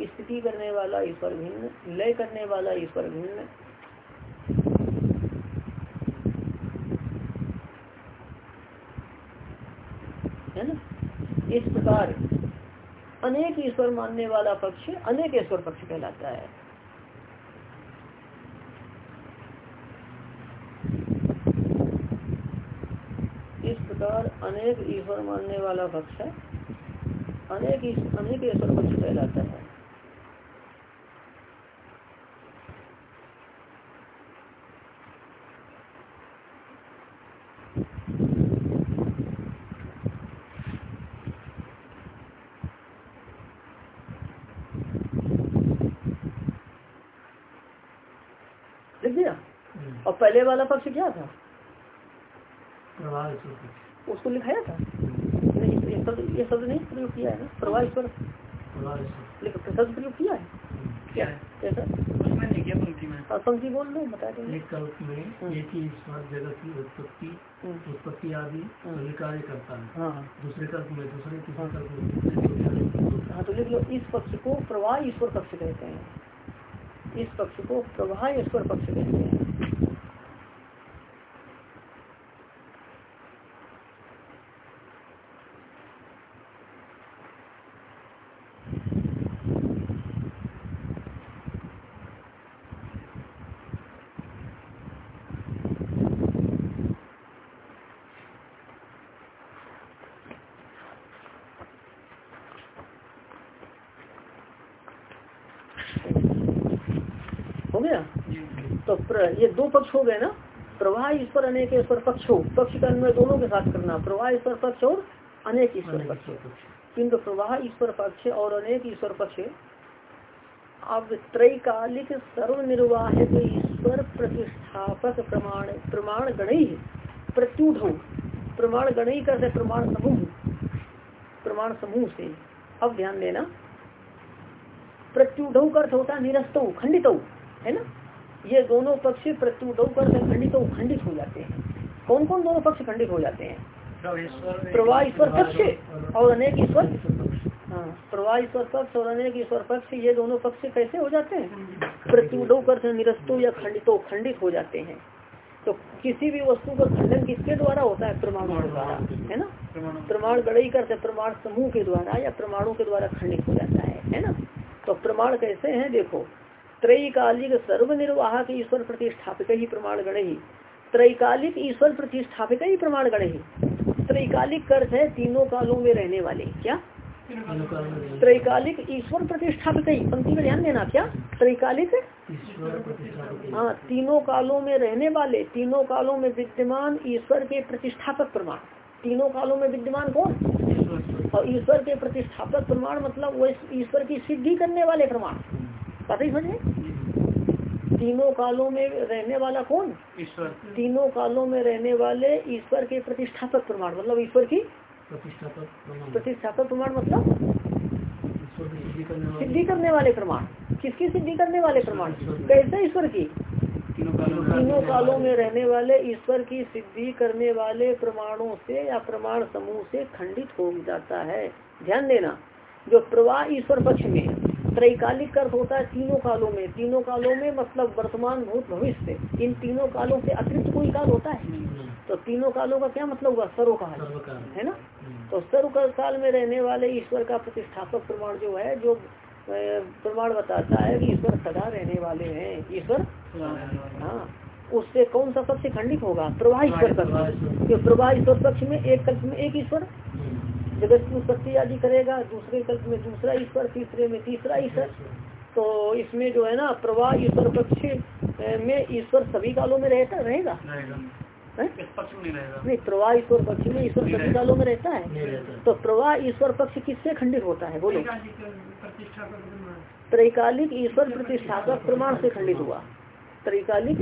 स्थिति करने वाला ईश्वर भिन्न, लय करने वाला ईश्वर भिन्न। है ना? इस प्रकार अनेक ईश्वर मानने वाला पक्ष अनेक ईश्वर पक्ष कहलाता है। इस प्रकार अनेक ईश्वर मानने वाला पक्ष है अनेक अनेक ईश्वर पक्ष कहलाता है। पहले वाला पक्ष क्या था? उसको लिखाया था? नहीं ये शब्द ये शब्द नहीं प्रयोग किया है ना? प्रवाह ईश्वर शब्द प्रयोग किया है? क्या? कैसा? उसमें नहीं किया पंक्ति में। और पंक्ति बोल दो बता देंगे एक कल्प में एक ही ईश्वर जगत की उत्पत्ति हम्म, उत्पत्ति आदि हम्म। कार्य करता है। हाँ। हाँ दूसरे कल्प में दूसरे तीसरे हाँ। कल्प में। हाँ तो लिख लो इस पक्ष को प्रवाह ईश्वर पक्ष कहते हैं। इस पक्ष को प्रवाह ईश्वर पक्ष कहते हैं हो गया तो प्र, ये दो पक्ष हो गए ना? प्रवाह ईश्वर अनेक ईश्वर पक्ष हो। पक्ष का अन्वय दोनों के साथ करना। प्रवाह ईश्वर पक्ष और अनेक ईश्वर पक्ष। किंतु प्रवाह ईश्वर पक्ष और अनेक ईश्वर पक्ष अब त्रैकालिक सर्वनिर्वाहित ईश्वर प्रतिष्ठापक प्रमाण प्रमाण गणई प्रत्युढ़ प्रमाण गणई कर प्रमाण समूह। प्रमाण समूह से। अब ध्यान देना। प्रत्युढ़ अर्थ होता है निरस्त खंडित है ना? ये दोनों पक्ष प्रत्युढ़ कर खंडित खंडित हो जाते हैं। कौन कौन दोनों पक्ष खंडित हो जाते हैं? प्रवाह ईश्वर पक्ष और अनेक ईश्वर हाँ प्रवाह ईश्वर पक्ष और अनेक ईश्वर पक्ष ये दोनों पक्ष कैसे हो जाते हैं? प्रत्युडो कर निरस्तो या खंडितो खंडित हो जाते हैं। तो किसी भी वस्तु का खंडन किसके द्वारा होता है? प्रमाणों के द्वारा है ना? प्रमाण। गणई करते प्रमाण समूह के द्वारा या प्रमाणों के द्वारा खंडित हो जाता है है ना? तो प्रमाण कैसे हैं? देखो त्रैकालिक सर्वनिर्वाहक ईश्वर प्रतिष्ठापित ही प्रमाण गण ही। त्रैकालिक ईश्वर प्रतिष्ठापित ही प्रमाण गण ही। त्रैकालिक अर्थ है तीनों कालों में रहने वाले। क्या? त्रैकालिक ईश्वर प्रतिष्ठापित ही। पंक्ति में ध्यान देना क्या? त्रैकालिक? हाँ। तीनों कालों में रहने वाले तीनों कालों में विद्यमान ईश्वर के प्रतिष्ठापक प्रमाण। तीनों कालों में विद्यमान कौन? और ईश्वर के प्रतिष्ठापक प्रमाण मतलब वो ईश्वर की सिद्धि करने वाले प्रमाण। पता ही समझे तीनों कालों में रहने वाला कौन? ईश्वर। तीनों कालों में रहने वाले ईश्वर के प्रतिष्ठापक प्रमाण मतलब ईश्वर की प्रतिष्ठापक प्रमाण। प्रतिष्ठापक प्रमाण मतलब? सिद्धि करने वाले। प्रमाण। किसकी सिद्धि करने वाले प्रमाण? कैसे ईश्वर की? तीनों कालों में तीनों कालों में रहने वाले ईश्वर की सिद्धि करने वाले प्रमाणों से या प्रमाण समूह से खंडित हो जाता है। ध्यान देना जो प्रवाह ईश्वर पक्ष में त्रैकालिक अर्थ होता है तीनों कालों में। तीनों कालों में मतलब वर्तमान भूत भविष्य। इन तीनों कालों से अतिरिक्त कोई काल होता है? तो तीनों कालों का क्या मतलब हुआ? सर्व काल है ना? तो सर्व काल में रहने वाले ईश्वर का प्रतिष्ठापक प्रमाण जो है जो प्रमाण बताता है कि ईश्वर सदा रहने वाले हैं। ईश्वर हाँ। उससे कौन सा पक्ष खंडित होगा? प्रवाह ईश्वर पक्ष प्रवाह ईश्वर पक्ष में एक कल्प में एक ईश्वर? जगत की उत्पत्ति आदि करेगा दूसरे कल्प में दूसरा ईश्वर तीसरे में तीसरा ईश्वर तो इसमें जो है ना प्रवाह ईश्वर पक्ष में ईश्वर सभी कालों में रहता रहेगा? नहीं प्रवाह ईश्वर पक्ष में ईश्वर सभी कालों में रहता है? तो प्रवाह ईश्वर पक्ष किससे खंडित होता है? बोलो। त्रैकालिक ईश्वर प्रतिष्ठापक प्रमाण से खंडित हुआ। त्रैकालिक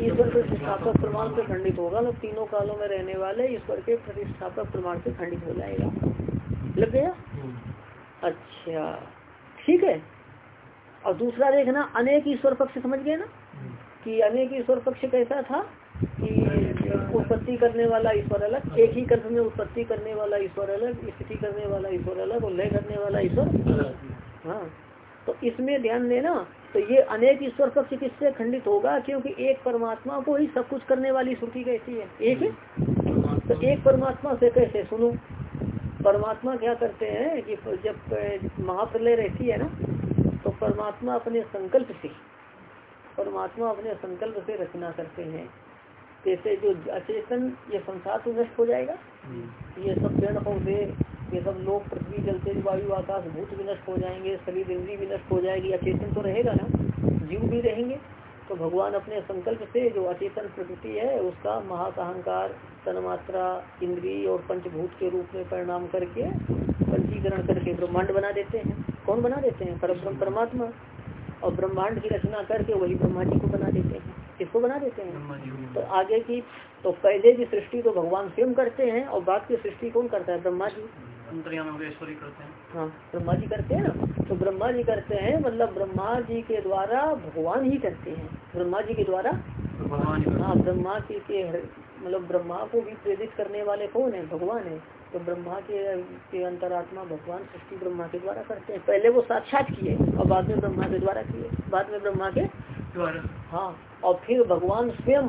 ईश्वर प्रतिष्ठापक प्रमाण से खंडित होगा। तो तीनों कालों में रहने वाले ईश्वर के प्रतिष्ठापक प्रमाण से खंडित हो जाएगा। लग गया? अच्छा। ठीक है। और दूसरा देखना अनेक ईश्वर पक्ष समझ गए ना? कि अनेक ईश्वर पक्ष कैसा था कि उत्पत्ति करने वाला ईश्वर अलग एक ही कर्म में उत्पत्ति करने वाला ईश्वर अलग स्थिति करने वाला ईश्वर अलग और लय करने वाला ईश्वर हाँ। तो इसमें ध्यान देना तो ये अनेक ईश्वर पक्ष किससे खंडित होगा क्योंकि एक परमात्मा को ही सब कुछ करने वाली श्रुति कैसी है। एक ही? तो एक परमात्मा से कैसे? सुनो। परमात्मा क्या करते हैं कि जब महाप्रलय रहती है ना तो परमात्मा अपने संकल्प से, परमात्मा अपने संकल्प से रचना करते हैं। जैसे जो अचेतन ये संसार तो नष्ट हो जाएगा। ये सब पेड़ पौधे ये सब लोग पृथ्वी जल तेज वायु आकाश भूत भी नष्ट हो जाएँगे शरीर इंद्री भी नष्ट हो जाएगी अचेतन तो रहेगा ना? जीव भी रहेंगे। तो भगवान अपने संकल्प से जो अचेतन प्रकृति है उसका महासहंकार तन्मात्रा इंद्री और पंचभूत के रूप में परिणाम करके पंचीकरण करके ब्रह्मांड बना देते हैं। कौन बना देते हैं? परब्रह्म परमात्मा। और ब्रह्मांड की रचना करके वही ब्रह्मा जी को बना देते हैं। किसको बना देते हैं। तो आगे की तो पहले की सृष्टि तो भगवान स्वयं करते हैं और बाद की सृष्टि कौन करता है? ब्रह्मा जी। अंतर्यामी हो हैं। हाँ ब्रह्मा जी करते हैं ना? तो ब्रह्मा जी करते हैं मतलब ब्रह्मा जी के द्वारा भगवान ही करते हैं। ब्रह्मा जी के द्वारा? ही हाँ। ब्रह्मा जी के मतलब ब्रह्मा को भी प्रेरित करने वाले कौन है? भगवान है। तो ब्रह्मा के के अंतरात्मा भगवान सृष्टि ब्रह्मा के द्वारा करते हैं। पहले वो साक्षात किए और बाद में ब्रह्मा के द्वारा किए। बाद में ब्रह्मा के हैं। और फिर भगवान स्वयं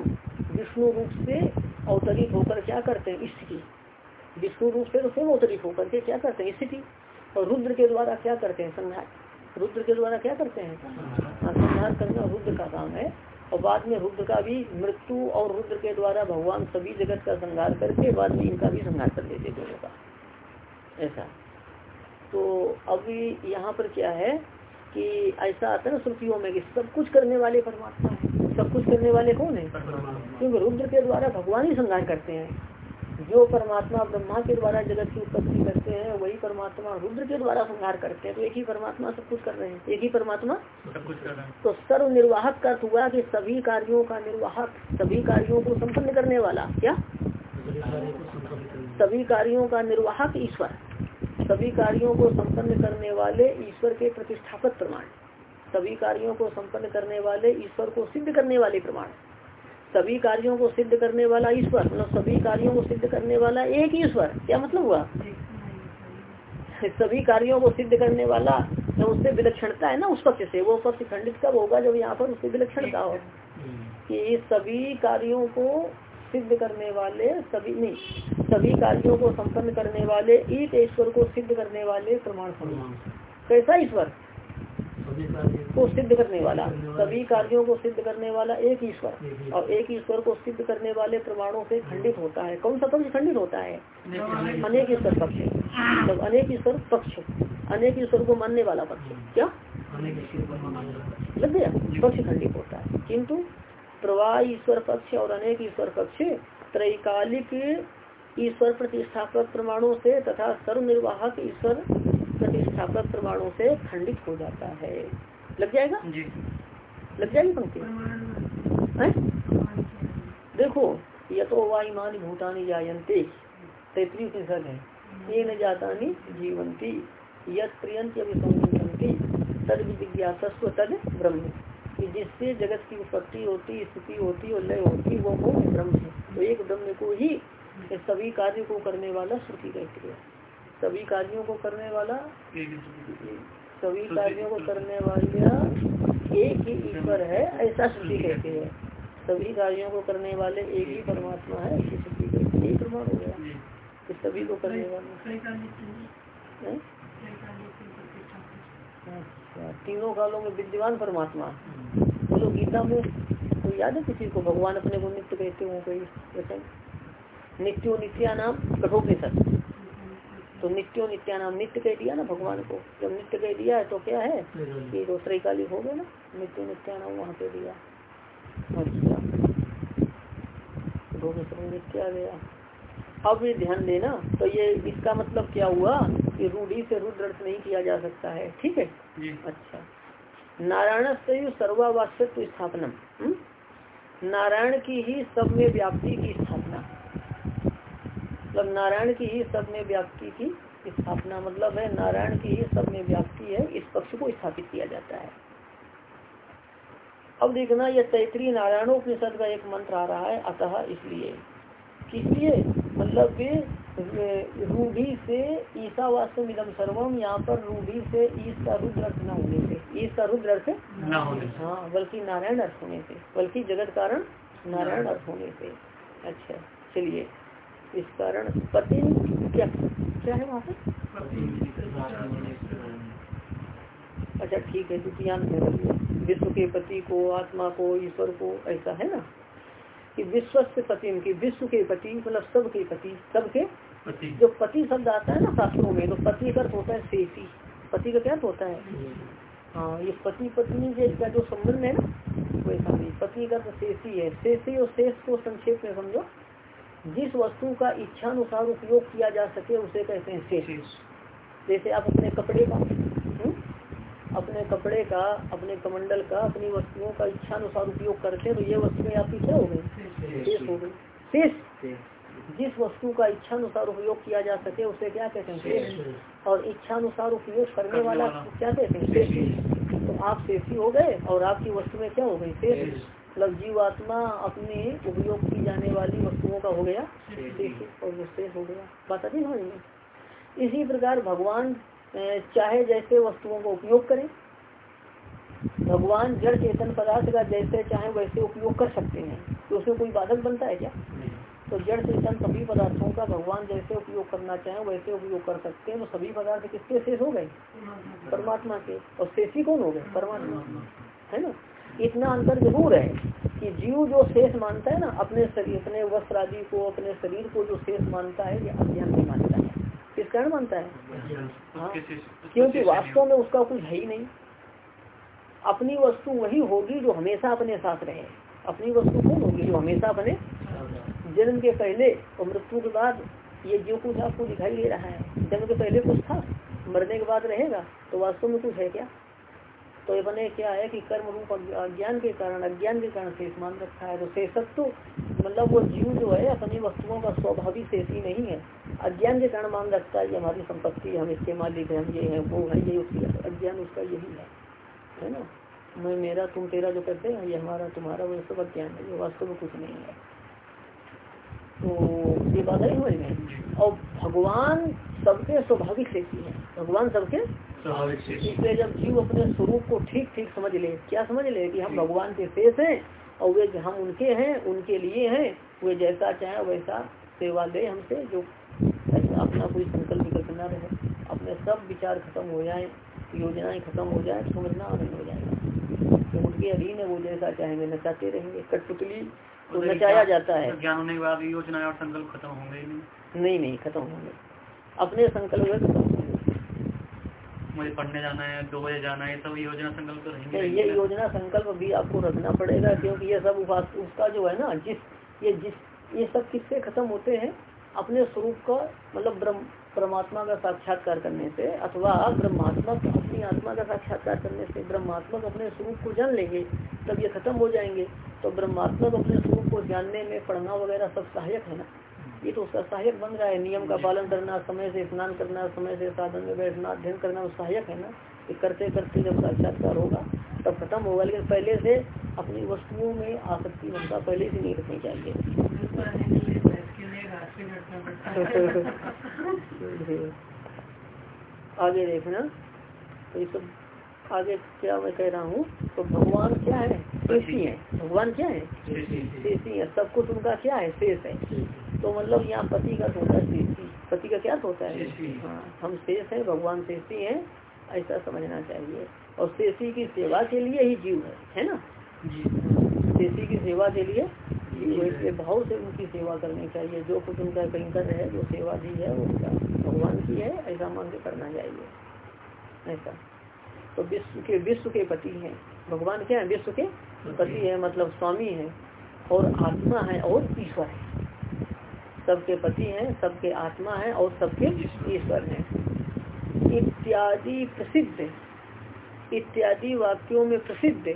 विष्णु रूप से अवतरित होकर क्या करते हैं? स्थिति। विष्णु रूप से तो स्वयं अवतरित होकर के क्या करते हैं? स्थिति। और रुद्र के द्वारा क्या करते हैं? संहार। रुद्र के द्वारा क्या करते हैं? हाँ संहार करना रुद्र का काम है। और बाद में रुद्र का भी मृत्यु और रुद्र के द्वारा भगवान सभी जगत का संहार करके बाद में इनका भी संहार कर देते दोनों का। ऐसा। तो अभी यहाँ पर क्या है? कि ऐसा आता है ना श्रुतियों में कि सब कुछ करने वाले परमात्मा है। सब कुछ करने वाले कौन है? क्योंकि रुद्र के द्वारा भगवान ही संहार करते हैं। जो परमात्मा ब्रह्मा के द्वारा जगत की उत्पत्ति करते हैं वही परमात्मा रुद्र के द्वारा संहार करते हैं। तो एक ही परमात्मा सब कुछ कर रहे हैं। एक ही परमात्मा सब कुछ कर रहे हैं। तो सर्व निर्वाहक का अर्थ हुआ कि सभी कार्यों का निर्वाहक सभी कार्यों को संपन्न करने वाला क्या? सभी कार्यों का निर्वाहक ईश्वर। सभी कार्यों को संपन्न करने वाले ईश्वर के प्रतिष्ठापक प्रमाण। सभी कार्यों को संपन्न करने वाले ईश्वर को सिद्ध करने वाले प्रमाण। सभी कार्यों को सिद्ध करने वाला ईश्वर मतलब सभी कार्यों को सिद्ध करने वाला एक ईश्वर। क्या मतलब हुआ? सभी कार्यों को सिद्ध करने वाला जब उससे विलक्षणता है ना उस पक्ष से वो पक्ष खंडित कब होगा जब यहाँ पर उससे विलक्षणता हो? कि सभी कार्यों को सिद्ध करने वाले सभी नहीं सभी कार्यों को संपन्न करने वाले, एक ईश्वर को सिद्ध करने वाले प्रमाण समूह कैसा ईश्वर? को सिद्ध करने वाला। सभी कार्यों को सिद्ध करने वाला एक ईश्वर। और एक ईश्वर को सिद्ध करने वाले प्रमाणों से खंडित होता है। कौन सा पक्ष खंडित होता है? अनेक ईश्वर पक्ष। जब अनेक ईश्वर पक्ष, अनेक ईश्वर को मानने वाला पक्ष। क्या? लग गया? पक्ष खंडित होता है। किंतु प्रवाह ईश्वर पक्ष और अनेक ईश्वर पक्ष त्रैकालिक ईश्वर प्रतिष्ठापक प्रमाणों से तथा सर्वनिर्वाहक ईश्वर प्रतिष्ठापक प्रमाणों से खंडित हो जाता है। लग जाएगा? जी। लग जाएगी पंक्ति? देखो ये तो वायुमान भूतानी जायंते तैतरी उपनिषद है। ये न जातानी जीवंती यद तद विज्ञातस्व तद ब्रह्म। कि जिससे जगत की उत्पत्ति होती स्थिति होती और लय होती वो कौन ब्रह्म? है तो एक ब्रह्म को ही सभी कार्य को करने वाला श्रुति कहती है। सभी कार्यों को करने वाला ही। सभी कार्यों को करने वाला एक ही ईश्वर है ऐसा श्रुति कहती है। सभी कार्यों को करने वाले एक ही परमात्मा है ऐसी श्रुति कहती है प्रमाण हो गया। कि सभी को करने वाला। अच्छा, तीनों कालों में विद्यमान परमात्मा। बोलो गीता में कोई याद है किसी को? भगवान अपने को नित्य कहते हो कोई वचन नित्यो नित्या नाम कठोपनिषद तो नित्यो नित्या नाम नित्य कह दिया ना भगवान को। जब नित्य कह दिया है तो क्या है? कि तो त्रैकालिक हो गया ना नित्यो नित्या नाम वहाँ पे दिया। अच्छा। नित्य आ गया। अब ये ध्यान देना तो ये इसका मतलब क्या हुआ? कि रूढ़ी से रुद्र अर्थ नहीं किया जा सकता है। ठीक है? अच्छा। नारायण से सर्वावास्यत्व स्थापना नारायण की ही सब में व्याप्ति की स्थापना। मतलब नारायण की ही सब में व्याप्ति की स्थापना मतलब है नारायण की ही सब में व्याप्ति है इस पक्ष को स्थापित किया जाता है। अब देखना यह तैतरी नारायणोपनिषद का एक मंत्र आ रहा है अतः इसलिए। किसलिए मतलब रूढ़ी से ईसा वास्तव इदम सर्वम यहाँ पर रूढ़ी से ईस का रुद्र अर्थ न होने से। ईस का रुद्र अर्थ? हाँ बल्कि नारायण अर्थ होने से बल्कि जगत कारण नारायण। अर्थ होने से। अच्छा चलिए। इस कारण पति क्या क्या? है वहाँ पे? अच्छा ठीक है द्वितीयांत में विश्व के पति को आत्मा को ईश्वर को ऐसा है ना? कि विश्व से पति की विश्व के पति मतलब सब के पति सबके पति। जो पति शब्द आता है ना शास्त्रों में तो पति का होता है शेषी पति का क्या होता है? हाँ ये पति पत्नी के का जो संबंध है ना वैसा नहीं। पति का तो शेषी है। शेषी और शेष को संक्षेप में समझो। जिस वस्तु का इच्छानुसार उपयोग किया जा सके उसे कहते हैं शेष जैसे आप अपने कपड़े का हम्म? अपने कपड़े का अपने कमंडल का अपनी वस्तुओं का इच्छानुसार उपयोग करते हैं तो ये वस्तुएँ आपकी क्या हो गई? शेष हो गई। शेष जिस वस्तु का इच्छानुसार उपयोग किया जा सके उसे क्या कहते हैं? शेष और इच्छानुसार उपयोग करने वाला। क्या कहते हैं? शेष तो आप शेषी हो गए और आपकी वस्तुएँ क्या हो गई? शेष मतलब जीवात्मा अपने उपयोग की जाने वाली वस्तुओं का हो गया। और शेष हो गया। बात आती समझ में इसी प्रकार भगवान चाहे जैसे वस्तुओं का उपयोग करें भगवान जड़ चेतन पदार्थ का जैसे चाहे वैसे उपयोग कर सकते हैं। तो उसमें कोई बाधक बनता है क्या? तो जड़ चेतन सभी पदार्थों का भगवान जैसे उपयोग करना चाहे वैसे उपयोग कर सकते हैं। तो सभी पदार्थ किसके शेष हो गए? परमात्मा के। और शेषी कौन हो गए? परमात्मा। है ना? इतना अंतर ज़रूर है कि जीव जो शेष मानता है ना, अपने शरीर, अपने वस्त्र आदि को, अपने शरीर को जो शेष मानता है, ये अज्ञान नहीं मानता है। किस कारण मानता है? हाँ क्योंकि वास्तव में उसका कुछ है ही नहीं। अपनी वस्तु वही होगी जो हमेशा अपने साथ रहे। अपनी वस्तु कौन होगी जो हमेशा अपने जन्म के पहले और मृत्यु के बाद ये जो कुछ आपको दिखाई दे रहा है। जन्म के पहले कुछ था, मरने के बाद रहेगा तो वास्तव में कुछ है क्या? तो ये बने क्या है कि कर्म रूप अज्ञान के कारण, अज्ञान के कारण शेष मान रखा है। तो शेषत्व मतलब वो जीव जो है, अपनी वस्तुओं का स्वाभाविक शेष ही नहीं है। अज्ञान के कारण मान रखता है ये हमारी संपत्ति, हम इसके मालिक है, हम ये है, वो है, ये उसकी अज्ञान उसका यही है। है ना? मैं, मेरा, तुम, तेरा जो कहते हैं, ये हमारा, तुम्हारा, वो सब अज्ञान है, ये वास्तव में कुछ नहीं है। तो ये बात है में और भगवान सबके स्वाभाविक शेषी है। भगवान सबके स्वाभाविक इसलिए जब जीव अपने स्वरूप को ठीक ठीक समझ ले क्या समझ ले कि हम भगवान के शेष हैं और वे हम उनके हैं उनके लिए हैं वे जैसा चाहे वैसा सेवा दे हमसे जो ऐसा अपना कोई संकल्प विकल्प न रहे। अपने सब विचार खत्म हो जाए योजनाएँ खत्म हो जाए समझना आनंद हो जाएगा। तो उनके अधीन है वो जैसा चाहेंगे नचाते रहेंगे। कठपुतली तो नचाया जाता है। ज्ञान होने के बाद योजना और संकल्प खत्म होंगे नहीं। नहीं नहीं खत्म होंगे। अपने संकल्प मुझे पढ़ने जाना है दो बजे जाना है सब योजना संकल्प तो रहेंगे ये योजना संकल्प भी आपको रखना पड़ेगा क्योंकि ये सब उपास उसका जो है ना जिस ये जिस ये सब किससे खत्म होते हैं? अपने स्वरूप का मतलब ब्रह्म, परमात्मा का साक्षात्कार करने से, अथवा ब्रह्मात्मक अपनी आत्मा का साक्षात्कार करने से ब्रह्मात्मक अपने स्वरूप को जान लेंगे, तब ये खत्म हो जाएँगे। तो ब्रह्मात्मक अपने स्वरूप को जानने में पढ़ना वगैरह सब सहायक है ना? ये तो उसका सहायक बन रहा है। नियम का पालन करना, समय से स्नान करना, समय से साधन में बैठना, अध्ययन करना, वो सहायक है ना? ये करते करते जब साक्षात्कार होगा, तब खत्म होगा। लेकिन पहले से अपनी वस्तुओं में आसक्ति ममता पहले से नहीं रखनी चाहिए। आगे देखना। तो ये सब आगे क्या मैं कह रहा हूँ तो भगवान क्या है? शेषी है भगवान क्या है? शेषी। है सब कुछ उनका क्या है? शेष है। तो मतलब यहाँ पति का अर्थ होता है शेषी पति का क्या अर्थ होता है? हाँ हम शेष है भगवान शेषी है ऐसा समझना चाहिए। और शेषी की सेवा के लिए ही जीव है है ना? शेषी की सेवा के लिए इसलिए भाव से उनकी सेवा करनी चाहिए। जो कुछ उनका कहीं कर है, जो सेवा दी है, वो उनका भगवान की है, ऐसा मान के करना चाहिए। ऐसा। तो विश्व के विश्व के पति हैं। भगवान क्या है? विश्व के पति है मतलब स्वामी है। और आत्मा है और ईश्वर है। सबके पति हैं, सबके आत्मा है और सबके ईश्वर हैं। इत्यादि प्रसिद्ध, इत्यादि वाक्यों में प्रसिद्ध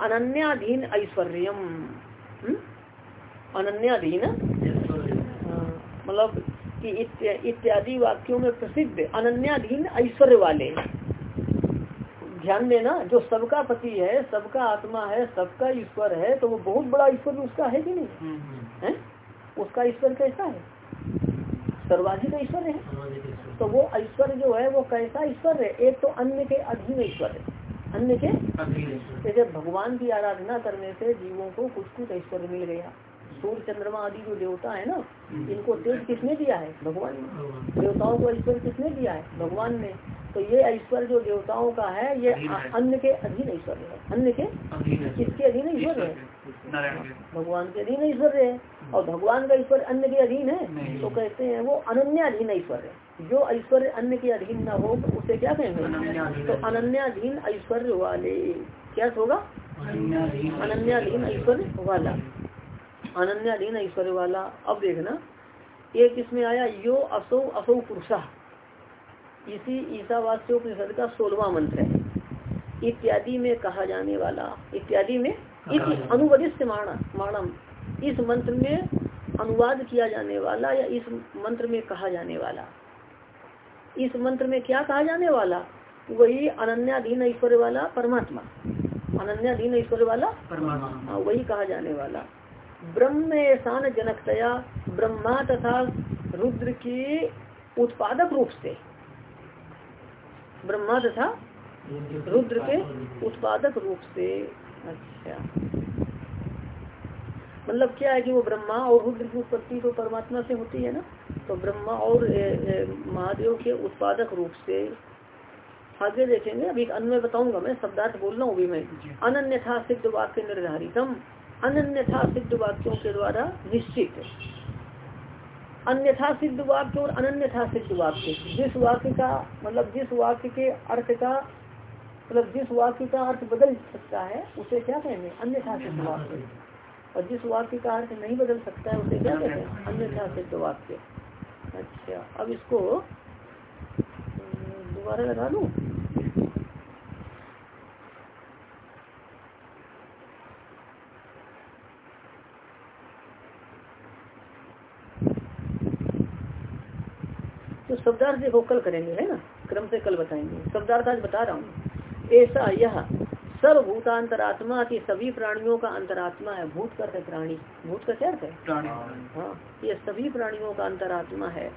अनन्याधीन ऐश्वर्यम? अनन्याधीन हाँ, मतलब कि इत्यादि वाक्यों में प्रसिद्ध अनन्याधीन ऐश्वर्य वाले। ध्यान देना जो सबका पति है सबका आत्मा है सबका ईश्वर है तो वो बहुत बड़ा ईश्वर उसका है कि नहीं? हम्म, हम्म। है? उसका ईश्वर कैसा है? सर्वाधिक ईश्वर है। तो वो ऐश्वर्य जो है वो कैसा ईश्वर है? एक तो अन्य के अधीन ईश्वर है। अन्य के? जैसे भगवान की आराधना करने से जीवों को कुछ कुछ ऐश्वर्य मिल गया। सूर्य चंद्रमा आदि जो देवता है ना इनको तेज किसने दिया है? भगवान ने। देवताओं को ऐश्वर्य किसने दिया है? भगवान ने। तो ये ऐश्वर्य जो देवताओं का है ये अन्य के अधीन ऐश्वर्य है। अन्य के? अधीन किसके अधीन ऐश्वर्य है? भगवान के अधीन ऐश्वर्य है। और भगवान का ईश्वर अन्य के अधीन है तो कहते हैं वो अनन्याधीन ऐश्वर्य जो ऐश्वर्य अन्य के अधीन न हो तो उसे क्या कहेंगे? तो अनन्याधीन ऐश्वर्य वाले क्या होगा? अनन्याधीन। ऐश्वर्य वाला। अनन्याधीन ऐश्वर्य वाला। अब देखना एक इसमें आया? यो असो असो पुरुषा। इसी ईसावास्य उपनिषद का सोलवा मंत्र है। इत्यादि में कहा जाने वाला इत्यादि में इति अनुवदित माणा माणम। इस मंत्र में अनुवाद किया जाने वाला या इस मंत्र में कहा जाने वाला? इस मंत्र में क्या कहा जाने वाला? वही अनन्याधीन ऐश्वर्य वाला परमात्मा। अनन्याधीन ऐश्वर्य वाला परमात्मा। हाँ वही कहा जाने वाला। ब्रह्म शान जनकतया ब्रह्मा तथा रुद्र के उत्पादक रूप से। ब्रह्मा तथा रुद्र के उत्पादक रूप से। अच्छा। मतलब क्या है कि वो ब्रह्मा और रुद्र की उत्पत्ति तो परमात्मा से होती है ना? तो ब्रह्मा और महादेव के उत्पादक रूप से आगे देखेंगे। अभी अन्य बताऊँगा मैं शब्दार्थ बोल रहा हूँ अभी मैं। अनन्यथा सिद्ध वाक्य निर्धारितम। अनन्यथा सिद्ध वाक्यों के द्वारा निश्चित अन्यथा सिद्ध वाक्य और अनन्यथा सिद्ध वाक्य। जिस वाक्य का मतलब जिस वाक्य के अर्थ का मतलब जिस वाक्य का अर्थ बदल सकता है उसे क्या कहेंगे? अन्यथा सिद्ध वाक्य। और जिस वाक्य का अर्थ नहीं बदल सकता है उसे क्या कहते हैं? अन्यथा सिद्ध वाक्य। अच्छा अब इसको दोबारा लगा लूँ? तो शब्दार्थ देखो कल करेंगे है ना? क्रम से कल बताएँगे। शब्दार्थ आज बता रहा हूँ। ऐसा यह सर्वभूतांतरात्मा की सभी प्राणियों का अंतरात्मा है। भूत कर है प्राणी। भूत का क्या है? प्राणी। हाँ ये सभी प्राणियों का अंतरात्मा है।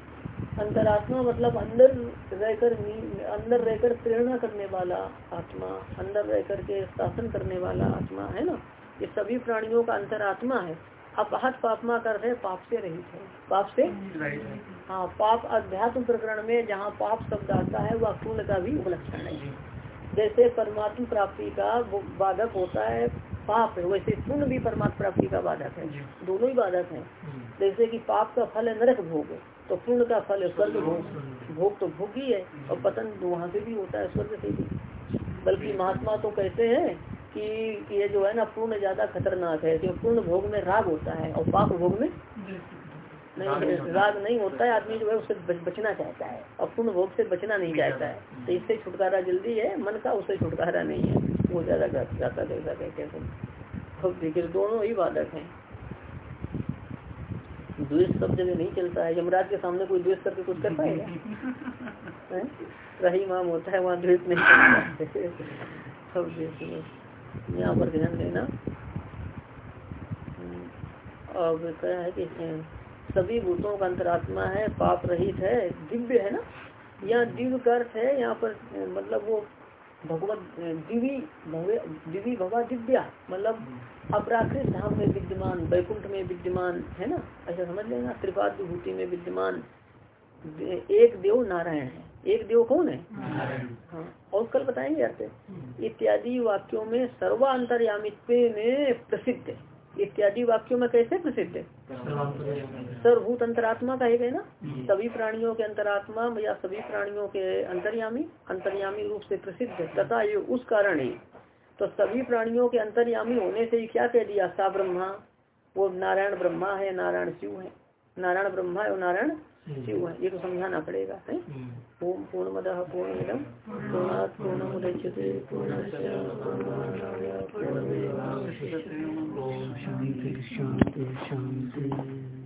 अंतरात्मा मतलब अंदर रहकर अंदर रहकर प्रेरणा करने वाला आत्मा अंदर रहकर के शासन करने वाला आत्मा है ना? ये सभी प्राणियों का अंतरात्मा है। अपहत पापमा कर रहे पाप से रहित है। पाप से? हाँ। पाप अध्यात्म प्रकरण में जहाँ पाप शब्द आता है वह पुण्य का भी उपलक्षण है। जैसे परमात्मा प्राप्ति का बाधक होता है पाप है वैसे पुण्य भी परमात्मा प्राप्ति का बाधक है। दोनों ही बाधक हैं। जैसे कि पाप का फल है नरक भोग तो पुण्य का फल है स्वर्ग भोग। भोग। तो भोग ही है और पतन वहाँ से भी होता है स्वर्ग से भी। बल्कि महात्मा तो कहते हैं कि ये जो है ना पुण्य ज़्यादा खतरनाक है क्योंकि पुण्य भोग में राग होता है और पाप भोग में नहीं राग नहीं होता। है आदमी जो है उससे बचना चाहता है। और पुण्य भोग से बचना नहीं चाहता है। तो इससे छुटकारा जल्दी है मन का उससे छुटकारा नहीं है। वो ज़्यादा जाता कैसा कहते हैं। अब देखिए दोनों ही बाधक हैं। द्वेष सब जगह नहीं चलता है। यमराज के सामने कोई द्वेष करके कुछ कर पाएगा? रही माम होता है वहाँ द्वेष नहीं सब यहाँ पर ध्यान देना। अब क्या है कि सभी भूतों का अंतरात्मा है पाप रहित है दिव्य है ना? यहाँ दिव्य का अर्थ है यहाँ पर मतलब वो भगवत दिवी भव्य दिवी भवा दिव्या मतलब अपराकृत धाम में विद्यमान वैकुंठ में विद्यमान है ना? ऐसा समझ लेना त्रिपाद विभूति में विद्यमान एक देव नारायण है। एक देव कौन है? हाँ और कल बताएँगे अर्थ। इत्यादि वाक्यों में सर्वांतरयामित्व में प्रसिद्ध है। इत्यादि वाक्यों में कैसे प्रसिद्ध है? सर्वभूत अंतरात्मा का एक है ना? सभी प्राणियों के अंतरात्मा या सभी प्राणियों के अंतर्यामी अंतर्यामी रूप से प्रसिद्ध है तथा ये उस कारण ही। तो सभी प्राणियों के अंतर्यामी होने से ही क्या कह दिया? सा ब्रह्मा वो नारायण ब्रह्मा है नारायण शिव है। नारायण ब्रह्मा है और नारायण ये तो समझाना पड़ेगा है? ओम पूर्णमद पूर्णमिदम पूर्ण पूर्णमुदच्यते पूर्ण पूर्णमादाय पूर्णमेवावशिष्यते शांति शांति शांति।